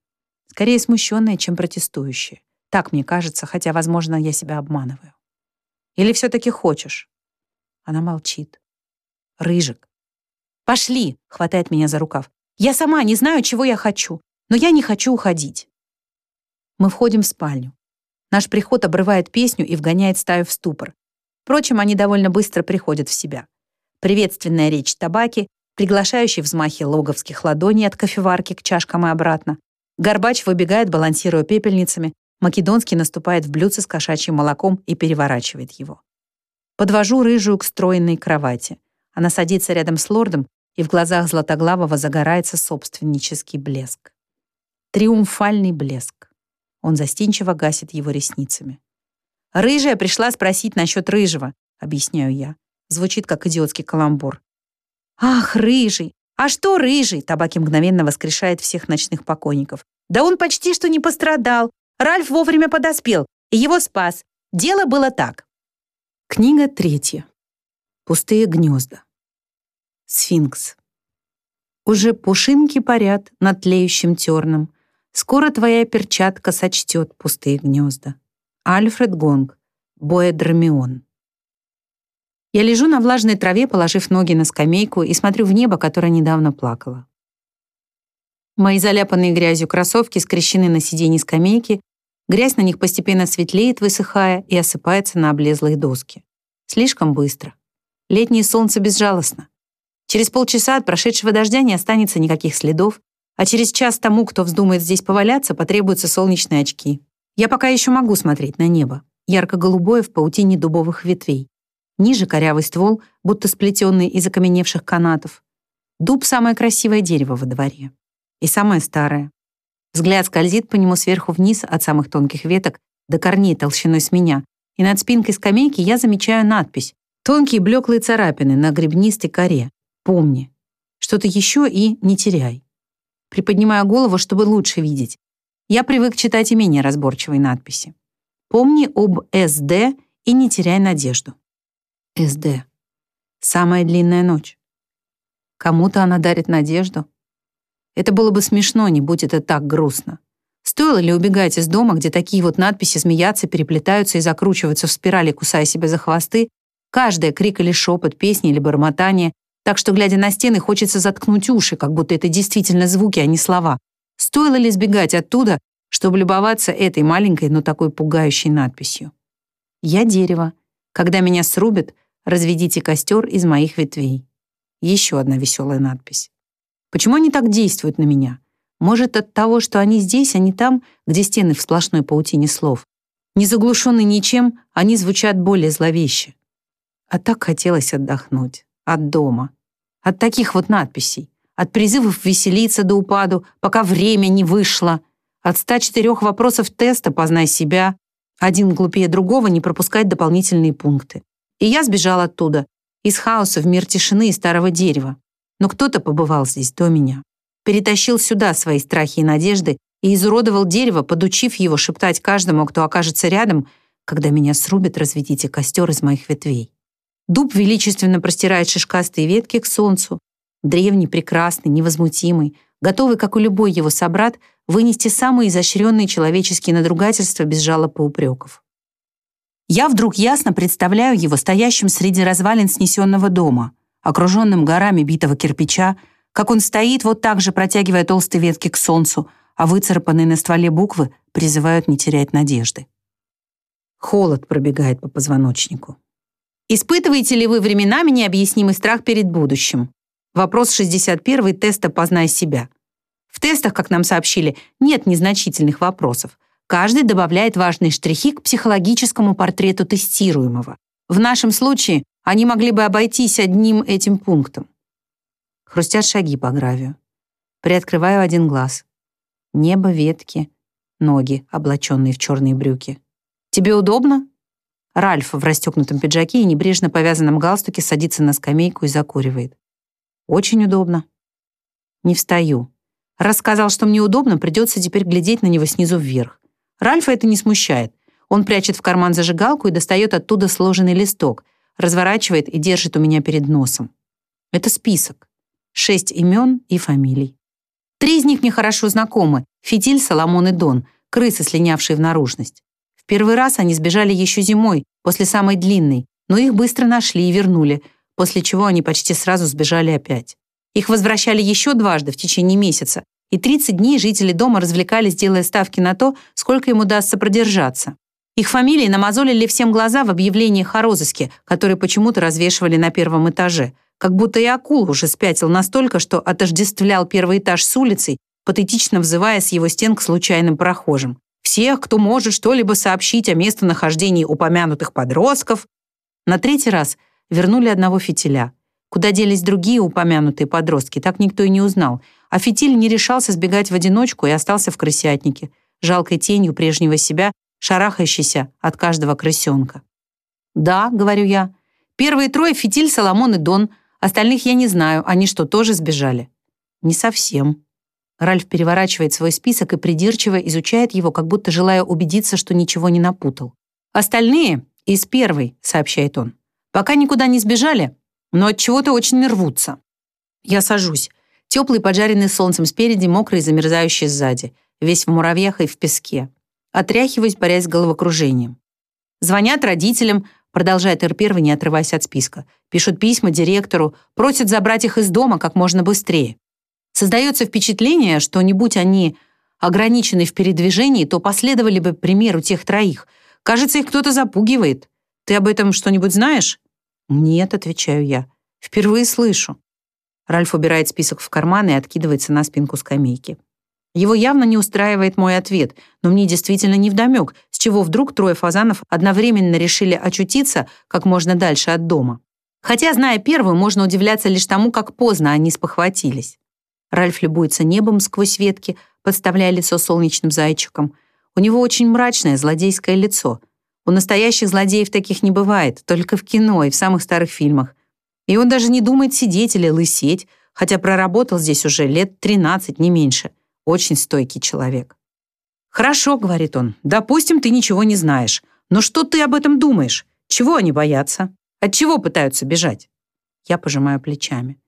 Скорее смущенное, чем протестующее. Так мне кажется, хотя, возможно, я себя обманываю. Или все-таки хочешь?» Она молчит. «Рыжик». «Пошли!» — хватает меня за рукав. «Я сама не знаю, чего я хочу, но я не хочу уходить». Мы входим в спальню. Наш приход обрывает песню и вгоняет стаю в ступор. Впрочем, они довольно быстро приходят в себя. Приветственная речь табаки, приглашающий взмахи логовских ладоней от кофеварки к чашкам и обратно. Горбач выбегает, балансируя пепельницами, Македонский наступает в блюдце с кошачьим молоком и переворачивает его. Подвожу рыжую к стройной кровати. Она садится рядом с лордом, и в глазах Златоглавого загорается собственнический блеск. Триумфальный блеск. Он застенчиво гасит его ресницами. «Рыжая пришла спросить насчет рыжего», — объясняю я. Звучит, как идиотский каламбур. «Ах, рыжий! А что рыжий?» Табаки мгновенно воскрешает всех ночных покойников. «Да он почти что не пострадал. Ральф вовремя подоспел, и его спас. Дело было так. Книга третья. Пустые гнезда. Сфинкс. Уже пушинки парят над тлеющим терном. Скоро твоя перчатка сочтет пустые гнезда. Альфред Гонг. Боэдромион. Я лежу на влажной траве, положив ноги на скамейку и смотрю в небо, которое недавно плакало. Мои заляпанные грязью кроссовки скрещены на сиденье скамейки, Грязь на них постепенно светлеет, высыхая, и осыпается на облезлые доски. Слишком быстро. Летнее солнце безжалостно. Через полчаса от прошедшего дождя не останется никаких следов, а через час тому, кто вздумает здесь поваляться, потребуются солнечные очки. Я пока еще могу смотреть на небо, ярко-голубое в паутине дубовых ветвей. Ниже корявый ствол, будто сплетенный из окаменевших канатов. Дуб — самое красивое дерево во дворе. И самое старое. Взгляд скользит по нему сверху вниз от самых тонких веток до корней толщиной с меня, и над спинкой скамейки я замечаю надпись «Тонкие блеклые царапины на гребнистой коре. Помни. Что-то еще и не теряй». Приподнимаю голову, чтобы лучше видеть. Я привык читать и менее разборчивые надписи. Помни об СД и не теряй надежду. СД. Самая длинная ночь. Кому-то она дарит надежду, это было бы смешно, не будь это так грустно. Стоило ли убегать из дома, где такие вот надписи змеятся, переплетаются и закручиваются в спирали, кусая себя за хвосты, каждая крик или шепот, песни или бормотание, так что, глядя на стены, хочется заткнуть уши, как будто это действительно звуки, а не слова. Стоило ли сбегать оттуда, чтобы любоваться этой маленькой, но такой пугающей надписью? «Я дерево. Когда меня срубят, разведите костер из моих ветвей». Еще одна веселая надпись. Почему они так действуют на меня? Может, от того, что они здесь, а не там, где стены в сплошной паутине слов. Не заглушенные ничем, они звучат более зловеще. А так хотелось отдохнуть. От дома. От таких вот надписей. От призывов веселиться до упаду, пока время не вышло. От 104 вопросов теста «Познай себя». Один глупее другого не пропускать дополнительные пункты. И я сбежал оттуда, из хаоса в мир тишины и старого дерева. Но кто-то побывал здесь до меня перетащил сюда свои страхи и надежды и изуродовал дерево, подучив его шептать каждому, кто окажется рядом, когда меня срубят, разведите костер из моих ветвей. Дуб величественно простирает шишкастые ветки к солнцу, древний, прекрасный, невозмутимый, готовый, как и любой его собрат, вынести самые изощренные человеческие надругательства без жалоб и упреков. Я вдруг ясно представляю его стоящим среди развалин снесенного дома, окруженным горами битого кирпича, как он стоит, вот так же протягивая толстые ветки к солнцу, а выцарапанные на стволе буквы призывают не терять надежды. Холод пробегает по позвоночнику. Испытываете ли вы временами необъяснимый страх перед будущим? Вопрос 61 теста «Познай себя». В тестах, как нам сообщили, нет незначительных вопросов. Каждый добавляет важные штрихи к психологическому портрету тестируемого. В нашем случае они могли бы обойтись одним этим пунктом. Хрустят шаги по гравию. Приоткрываю один глаз. Небо, ветки, ноги, облаченные в черные брюки. «Тебе удобно?» Ральф в расстегнутом пиджаке и небрежно повязанном галстуке садится на скамейку и закуривает. «Очень удобно». Не встаю. Раз сказал, что мне удобно, придется теперь глядеть на него снизу вверх. Ральфа это не смущает. Он прячет в карман зажигалку и достает оттуда сложенный листок, разворачивает и держит у меня перед носом. Это список шесть имен и фамилий. Три из них мне хорошо знакомы — Фитиль, Соломон и Дон, крысы, слинявшие в наружность. В первый раз они сбежали еще зимой, после самой длинной, но их быстро нашли и вернули, после чего они почти сразу сбежали опять. Их возвращали еще дважды в течение месяца, и 30 дней жители дома развлекались, делая ставки на то, сколько им удастся продержаться. Их фамилии намазолили всем глаза в объявлениях о розыске, которые почему-то развешивали на первом этаже — как будто и акул уже спятил настолько, что отождествлял первый этаж с улицей, патетично взывая с его стен к случайным прохожим. Всех, кто может что-либо сообщить о местонахождении упомянутых подростков. На третий раз вернули одного фитиля. Куда делись другие упомянутые подростки, так никто и не узнал. А фитиль не решался сбегать в одиночку и остался в крысятнике, жалкой тенью прежнего себя, шарахающейся от каждого крысенка. «Да», — говорю я, — «первые трое — фитиль, Соломон и Дон, Остальных я не знаю. Они что, тоже сбежали? Не совсем. Ральф переворачивает свой список и придирчиво изучает его, как будто желая убедиться, что ничего не напутал. Остальные из первой, сообщает он. Пока никуда не сбежали, но от чего-то очень рвутся. Я сажусь. Теплый, поджаренный солнцем спереди, мокрый и замерзающий сзади. Весь в муравьях и в песке. Отряхиваюсь, борясь с головокружением. Звонят родителям, Продолжает Р-1, не отрываясь от списка. Пишут письма директору, просят забрать их из дома как можно быстрее. Создается впечатление, что не будь они ограничены в передвижении, то последовали бы примеру тех троих. Кажется, их кто-то запугивает. Ты об этом что-нибудь знаешь? Нет, отвечаю я. Впервые слышу. Ральф убирает список в карман и откидывается на спинку скамейки. Его явно не устраивает мой ответ, но мне действительно невдомек, с чего вдруг трое фазанов одновременно решили очутиться как можно дальше от дома. Хотя, зная первую, можно удивляться лишь тому, как поздно они спохватились. Ральф любуется небом сквозь ветки, подставляя лицо солнечным зайчиком. У него очень мрачное злодейское лицо. У настоящих злодеев таких не бывает, только в кино и в самых старых фильмах. И он даже не думает сидеть или лысеть, хотя проработал здесь уже лет 13, не меньше. Очень стойкий человек. «Хорошо», — говорит он, — «допустим, ты ничего не знаешь. Но что ты об этом думаешь? Чего они боятся? От чего пытаются бежать?» Я пожимаю плечами.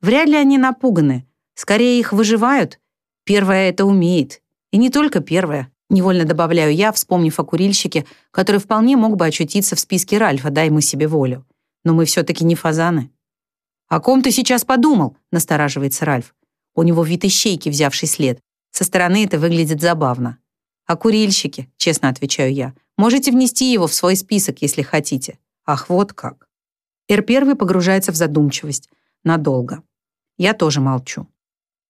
Вряд ли они напуганы. Скорее их выживают. Первая это умеет. И не только первое, невольно добавляю я, вспомнив о курильщике, который вполне мог бы очутиться в списке Ральфа, дай мы себе волю. Но мы все-таки не фазаны. «О ком ты сейчас подумал?» — настораживается Ральф. У него вид ищейки, взявший след. Со стороны это выглядит забавно. «О курильщике», — честно отвечаю я. «Можете внести его в свой список, если хотите». «Ах, вот как». Эр-1 погружается в задумчивость. Надолго. Я тоже молчу.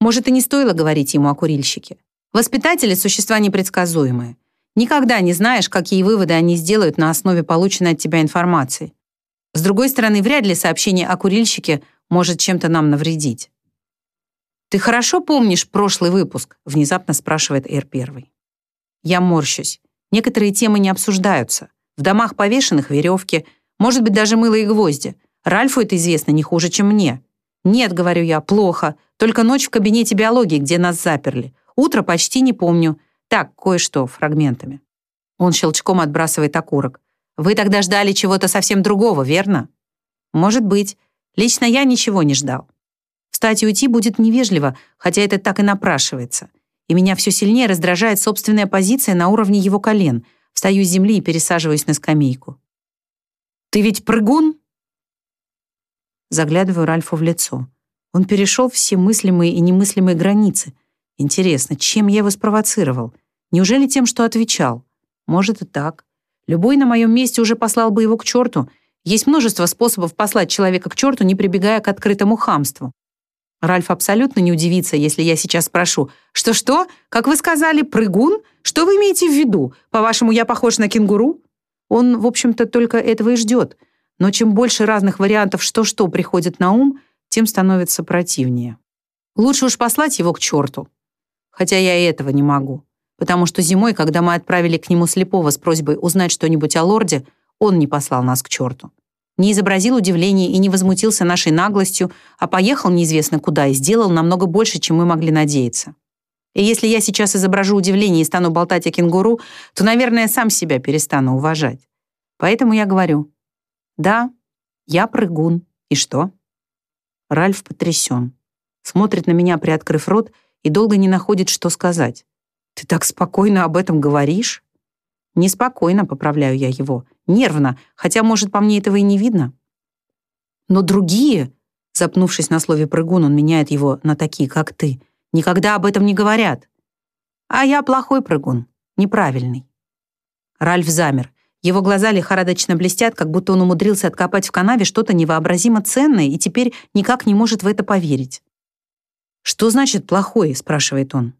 Может, и не стоило говорить ему о курильщике. Воспитатели — существа непредсказуемые. Никогда не знаешь, какие выводы они сделают на основе полученной от тебя информации. С другой стороны, вряд ли сообщение о курильщике может чем-то нам навредить. «Ты хорошо помнишь прошлый выпуск?» — внезапно спрашивает Эр-1. Я морщусь. Некоторые темы не обсуждаются. В домах повешенных веревки, может быть, даже мыло и гвозди. Ральфу это известно не хуже, чем мне. «Нет», — говорю я, — «плохо. Только ночь в кабинете биологии, где нас заперли. Утро почти не помню. Так, кое-что, фрагментами». Он щелчком отбрасывает окурок. «Вы тогда ждали чего-то совсем другого, верно?» «Может быть. Лично я ничего не ждал. Встать и уйти будет невежливо, хотя это так и напрашивается. И меня все сильнее раздражает собственная позиция на уровне его колен. Встаю с земли и пересаживаюсь на скамейку. «Ты ведь прыгун?» Заглядываю Ральфу в лицо. Он перешел все мыслимые и немыслимые границы. Интересно, чем я его спровоцировал? Неужели тем, что отвечал? Может и так. Любой на моем месте уже послал бы его к черту. Есть множество способов послать человека к черту, не прибегая к открытому хамству. Ральф абсолютно не удивится, если я сейчас спрошу. «Что-что? Как вы сказали, прыгун? Что вы имеете в виду? По-вашему, я похож на кенгуру?» Он, в общем-то, только этого и ждет. Но чем больше разных вариантов что-что приходит на ум, тем становится противнее. Лучше уж послать его к черту. Хотя я и этого не могу. Потому что зимой, когда мы отправили к нему слепого с просьбой узнать что-нибудь о лорде, он не послал нас к черту. Не изобразил удивления и не возмутился нашей наглостью, а поехал неизвестно куда и сделал намного больше, чем мы могли надеяться. И если я сейчас изображу удивление и стану болтать о кенгуру, то, наверное, сам себя перестану уважать. Поэтому я говорю, да, я прыгун. И что? Ральф потрясен. Смотрит на меня, приоткрыв рот, и долго не находит, что сказать. Ты так спокойно об этом говоришь? Неспокойно, поправляю я его. Нервно, хотя, может, по мне этого и не видно. Но другие, запнувшись на слове «прыгун», он меняет его на такие, как ты, никогда об этом не говорят. А я плохой прыгун, неправильный. Ральф замер, его глаза лихорадочно блестят, как будто он умудрился откопать в канаве что-то невообразимо ценное и теперь никак не может в это поверить. «Что значит плохой?» — спрашивает он.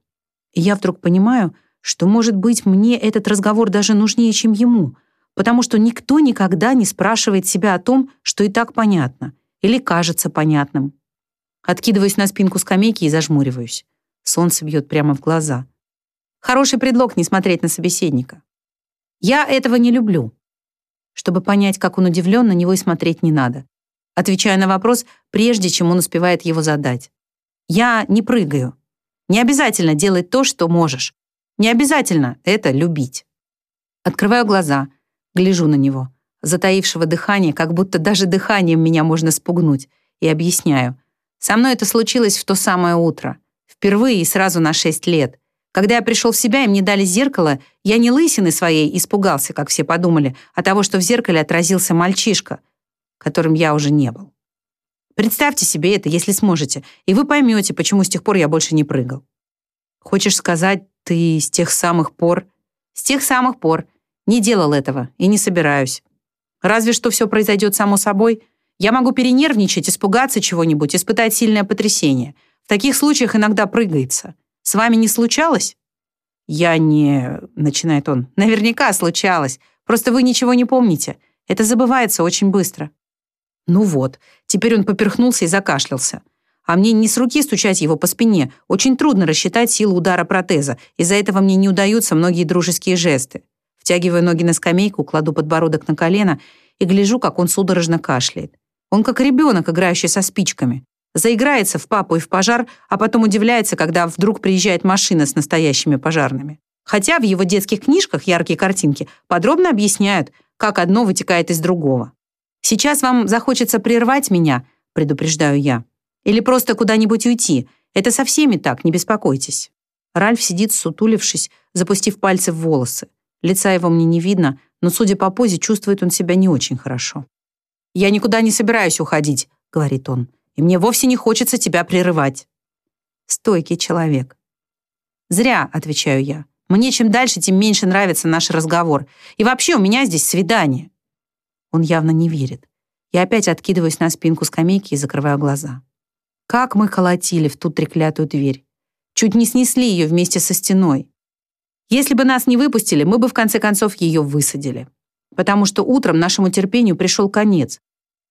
И я вдруг понимаю, что, может быть, мне этот разговор даже нужнее, чем ему, потому что никто никогда не спрашивает себя о том, что и так понятно или кажется понятным. Откидываюсь на спинку скамейки и зажмуриваюсь. Солнце бьет прямо в глаза. Хороший предлог не смотреть на собеседника. Я этого не люблю. Чтобы понять, как он удивлен, на него и смотреть не надо. Отвечаю на вопрос, прежде чем он успевает его задать. Я не прыгаю. Не обязательно делать то, что можешь. Не обязательно это любить. Открываю глаза, гляжу на него, затаившего дыхание, как будто даже дыханием меня можно спугнуть, и объясняю. Со мной это случилось в то самое утро. Впервые и сразу на шесть лет. Когда я пришел в себя и мне дали зеркало, я не лысины своей испугался, как все подумали, а того, что в зеркале отразился мальчишка, которым я уже не был. Представьте себе это, если сможете, и вы поймете, почему с тех пор я больше не прыгал. Хочешь сказать, ты с тех самых пор... С тех самых пор не делал этого и не собираюсь. Разве что все произойдет само собой. Я могу перенервничать, испугаться чего-нибудь, испытать сильное потрясение. В таких случаях иногда прыгается. С вами не случалось?» «Я не...» — начинает он. «Наверняка случалось. Просто вы ничего не помните. Это забывается очень быстро». Ну вот, теперь он поперхнулся и закашлялся. А мне не с руки стучать его по спине. Очень трудно рассчитать силу удара протеза. Из-за этого мне не удаются многие дружеские жесты. Втягиваю ноги на скамейку, кладу подбородок на колено и гляжу, как он судорожно кашляет. Он как ребенок, играющий со спичками. Заиграется в папу и в пожар, а потом удивляется, когда вдруг приезжает машина с настоящими пожарными. Хотя в его детских книжках яркие картинки подробно объясняют, как одно вытекает из другого. «Сейчас вам захочется прервать меня», — предупреждаю я. «Или просто куда-нибудь уйти. Это со всеми так, не беспокойтесь». Ральф сидит, сутулившись, запустив пальцы в волосы. Лица его мне не видно, но, судя по позе, чувствует он себя не очень хорошо. «Я никуда не собираюсь уходить», — говорит он, «и мне вовсе не хочется тебя прерывать». Стойкий человек. «Зря», — отвечаю я. «Мне чем дальше, тем меньше нравится наш разговор. И вообще у меня здесь свидание». Он явно не верит. Я опять откидываюсь на спинку скамейки и закрываю глаза. Как мы колотили в ту треклятую дверь. Чуть не снесли ее вместе со стеной. Если бы нас не выпустили, мы бы в конце концов ее высадили. Потому что утром нашему терпению пришел конец.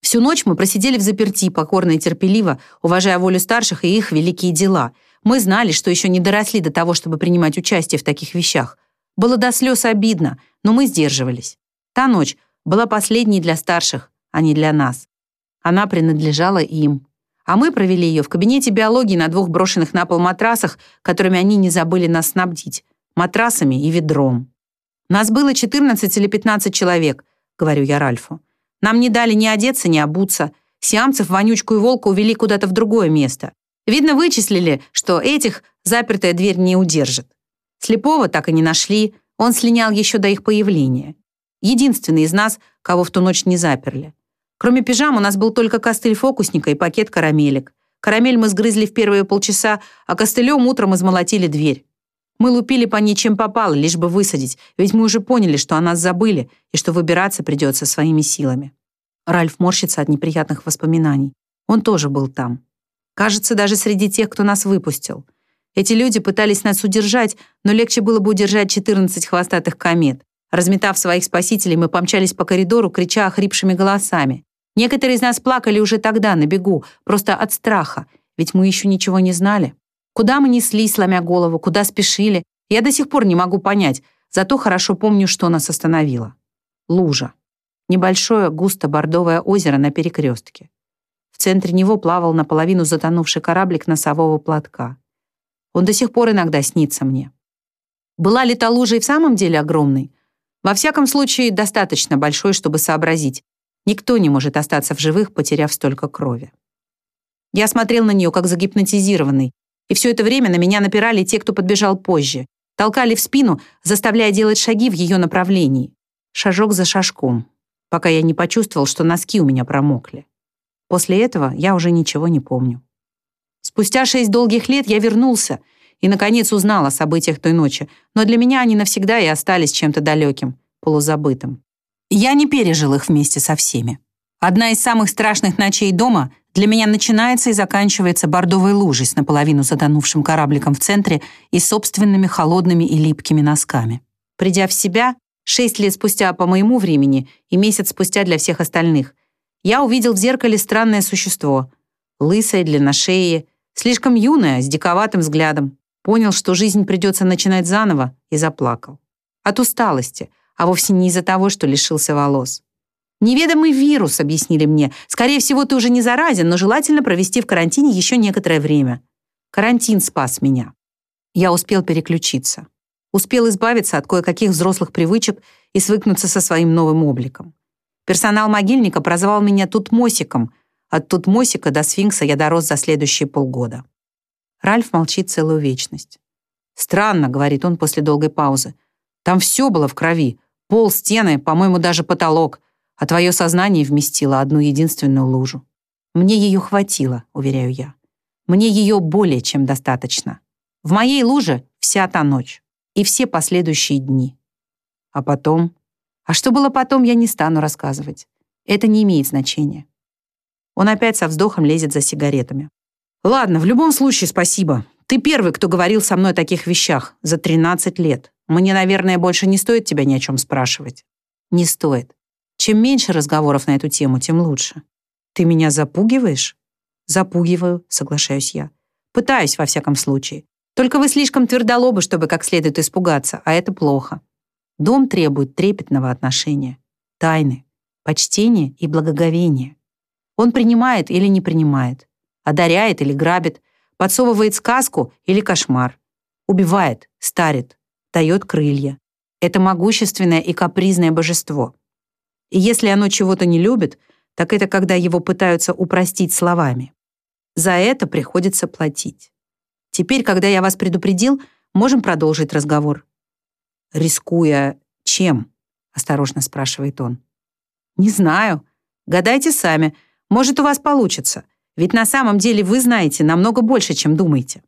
Всю ночь мы просидели в заперти, покорно и терпеливо, уважая волю старших и их великие дела. Мы знали, что еще не доросли до того, чтобы принимать участие в таких вещах. Было до слез обидно, но мы сдерживались. Та ночь была последней для старших, а не для нас. Она принадлежала им. А мы провели ее в кабинете биологии на двух брошенных на пол матрасах, которыми они не забыли нас снабдить. Матрасами и ведром. Нас было 14 или 15 человек, говорю я Ральфу. Нам не дали ни одеться, ни обуться. Сиамцев, Вонючку и Волка увели куда-то в другое место. Видно, вычислили, что этих запертая дверь не удержит. Слепого так и не нашли, он слинял еще до их появления. Единственный из нас, кого в ту ночь не заперли. Кроме пижам у нас был только костыль фокусника и пакет карамелек. Карамель мы сгрызли в первые полчаса, а костылем утром измолотили дверь. Мы лупили по ней чем попало, лишь бы высадить, ведь мы уже поняли, что о нас забыли и что выбираться придется своими силами. Ральф морщится от неприятных воспоминаний. Он тоже был там. Кажется, даже среди тех, кто нас выпустил. Эти люди пытались нас удержать, но легче было бы удержать 14 хвостатых комет. Разметав своих спасителей, мы помчались по коридору, крича охрипшими голосами. Некоторые из нас плакали уже тогда, на бегу, просто от страха, ведь мы еще ничего не знали. Куда мы неслись, сломя голову, куда спешили, я до сих пор не могу понять, зато хорошо помню, что нас остановило. Лужа. Небольшое густо-бордовое озеро на перекрестке. В центре него плавал наполовину затонувший кораблик носового платка. Он до сих пор иногда снится мне. Была ли та лужа и в самом деле огромной? Во всяком случае, достаточно большой, чтобы сообразить. Никто не может остаться в живых, потеряв столько крови. Я смотрел на нее, как загипнотизированный, и все это время на меня напирали те, кто подбежал позже. Толкали в спину, заставляя делать шаги в ее направлении. Шажок за шажком, пока я не почувствовал, что носки у меня промокли. После этого я уже ничего не помню. Спустя шесть долгих лет я вернулся и, наконец, узнал о событиях той ночи, но для меня они навсегда и остались чем-то далеким, полузабытым. Я не пережил их вместе со всеми. Одна из самых страшных ночей дома для меня начинается и заканчивается бордовой лужей с наполовину затонувшим корабликом в центре и собственными холодными и липкими носками. Придя в себя, шесть лет спустя по моему времени и месяц спустя для всех остальных, я увидел в зеркале странное существо, лысое, длинношее, слишком юное, с диковатым взглядом. Понял, что жизнь придется начинать заново, и заплакал. От усталости — а вовсе не из-за того, что лишился волос. «Неведомый вирус», — объяснили мне. «Скорее всего, ты уже не заразен, но желательно провести в карантине еще некоторое время». Карантин спас меня. Я успел переключиться. Успел избавиться от кое-каких взрослых привычек и свыкнуться со своим новым обликом. Персонал могильника прозвал меня Тутмосиком. От Тутмосика до сфинкса я дорос за следующие полгода. Ральф молчит целую вечность. «Странно», — говорит он после долгой паузы. «Там все было в крови. Пол, стены, по-моему, даже потолок. А твое сознание вместило одну единственную лужу. Мне ее хватило, уверяю я. Мне ее более чем достаточно. В моей луже вся та ночь и все последующие дни. А потом... А что было потом, я не стану рассказывать. Это не имеет значения. Он опять со вздохом лезет за сигаретами. Ладно, в любом случае спасибо. Ты первый, кто говорил со мной о таких вещах за 13 лет. Мне, наверное, больше не стоит тебя ни о чем спрашивать. Не стоит. Чем меньше разговоров на эту тему, тем лучше. Ты меня запугиваешь? Запугиваю, соглашаюсь я. Пытаюсь, во всяком случае. Только вы слишком твердолобы, чтобы как следует испугаться, а это плохо. Дом требует трепетного отношения, тайны, почтения и благоговения. Он принимает или не принимает, одаряет или грабит, подсовывает сказку или кошмар, убивает, старит, дает крылья. Это могущественное и капризное божество. И если оно чего-то не любит, так это когда его пытаются упростить словами. За это приходится платить. Теперь, когда я вас предупредил, можем продолжить разговор». «Рискуя чем?» — осторожно спрашивает он. «Не знаю. Гадайте сами. Может, у вас получится. Ведь на самом деле вы знаете намного больше, чем думаете».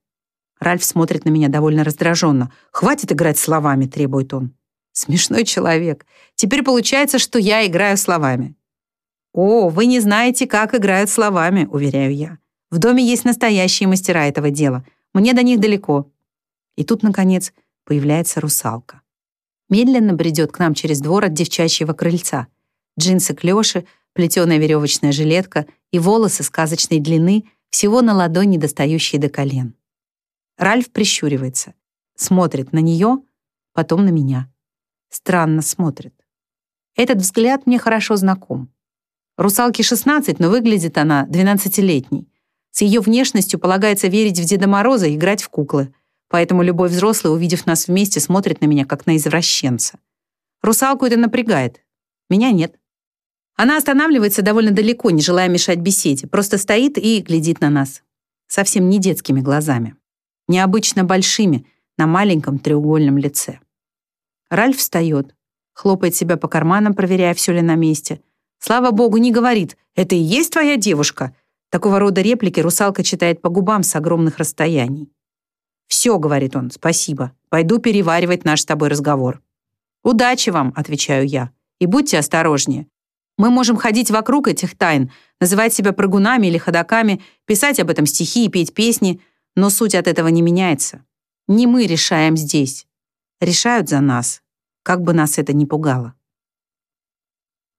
Ральф смотрит на меня довольно раздраженно. «Хватит играть словами», — требует он. Смешной человек. Теперь получается, что я играю словами. «О, вы не знаете, как играют словами», — уверяю я. «В доме есть настоящие мастера этого дела. Мне до них далеко». И тут, наконец, появляется русалка. Медленно бредет к нам через двор от девчачьего крыльца. Джинсы клёши, плетеная веревочная жилетка и волосы сказочной длины, всего на ладони, достающие до колен. Ральф прищуривается, смотрит на нее, потом на меня. Странно смотрит. Этот взгляд мне хорошо знаком. Русалке 16, но выглядит она 12-летней. С ее внешностью полагается верить в Деда Мороза и играть в куклы. Поэтому любой взрослый, увидев нас вместе, смотрит на меня, как на извращенца. Русалку это напрягает. Меня нет. Она останавливается довольно далеко, не желая мешать беседе, просто стоит и глядит на нас. Совсем не детскими глазами. Необычно большими, на маленьком треугольном лице. Ральф встает, хлопает себя по карманам, проверяя, все ли на месте — Слава богу, не говорит «это и есть твоя девушка». Такого рода реплики русалка читает по губам с огромных расстояний. «Все», — говорит он, — «спасибо. Пойду переваривать наш с тобой разговор». «Удачи вам», — отвечаю я. «И будьте осторожнее. Мы можем ходить вокруг этих тайн, называть себя прыгунами или ходаками, писать об этом стихи и петь песни, но суть от этого не меняется. Не мы решаем здесь. Решают за нас, как бы нас это ни пугало.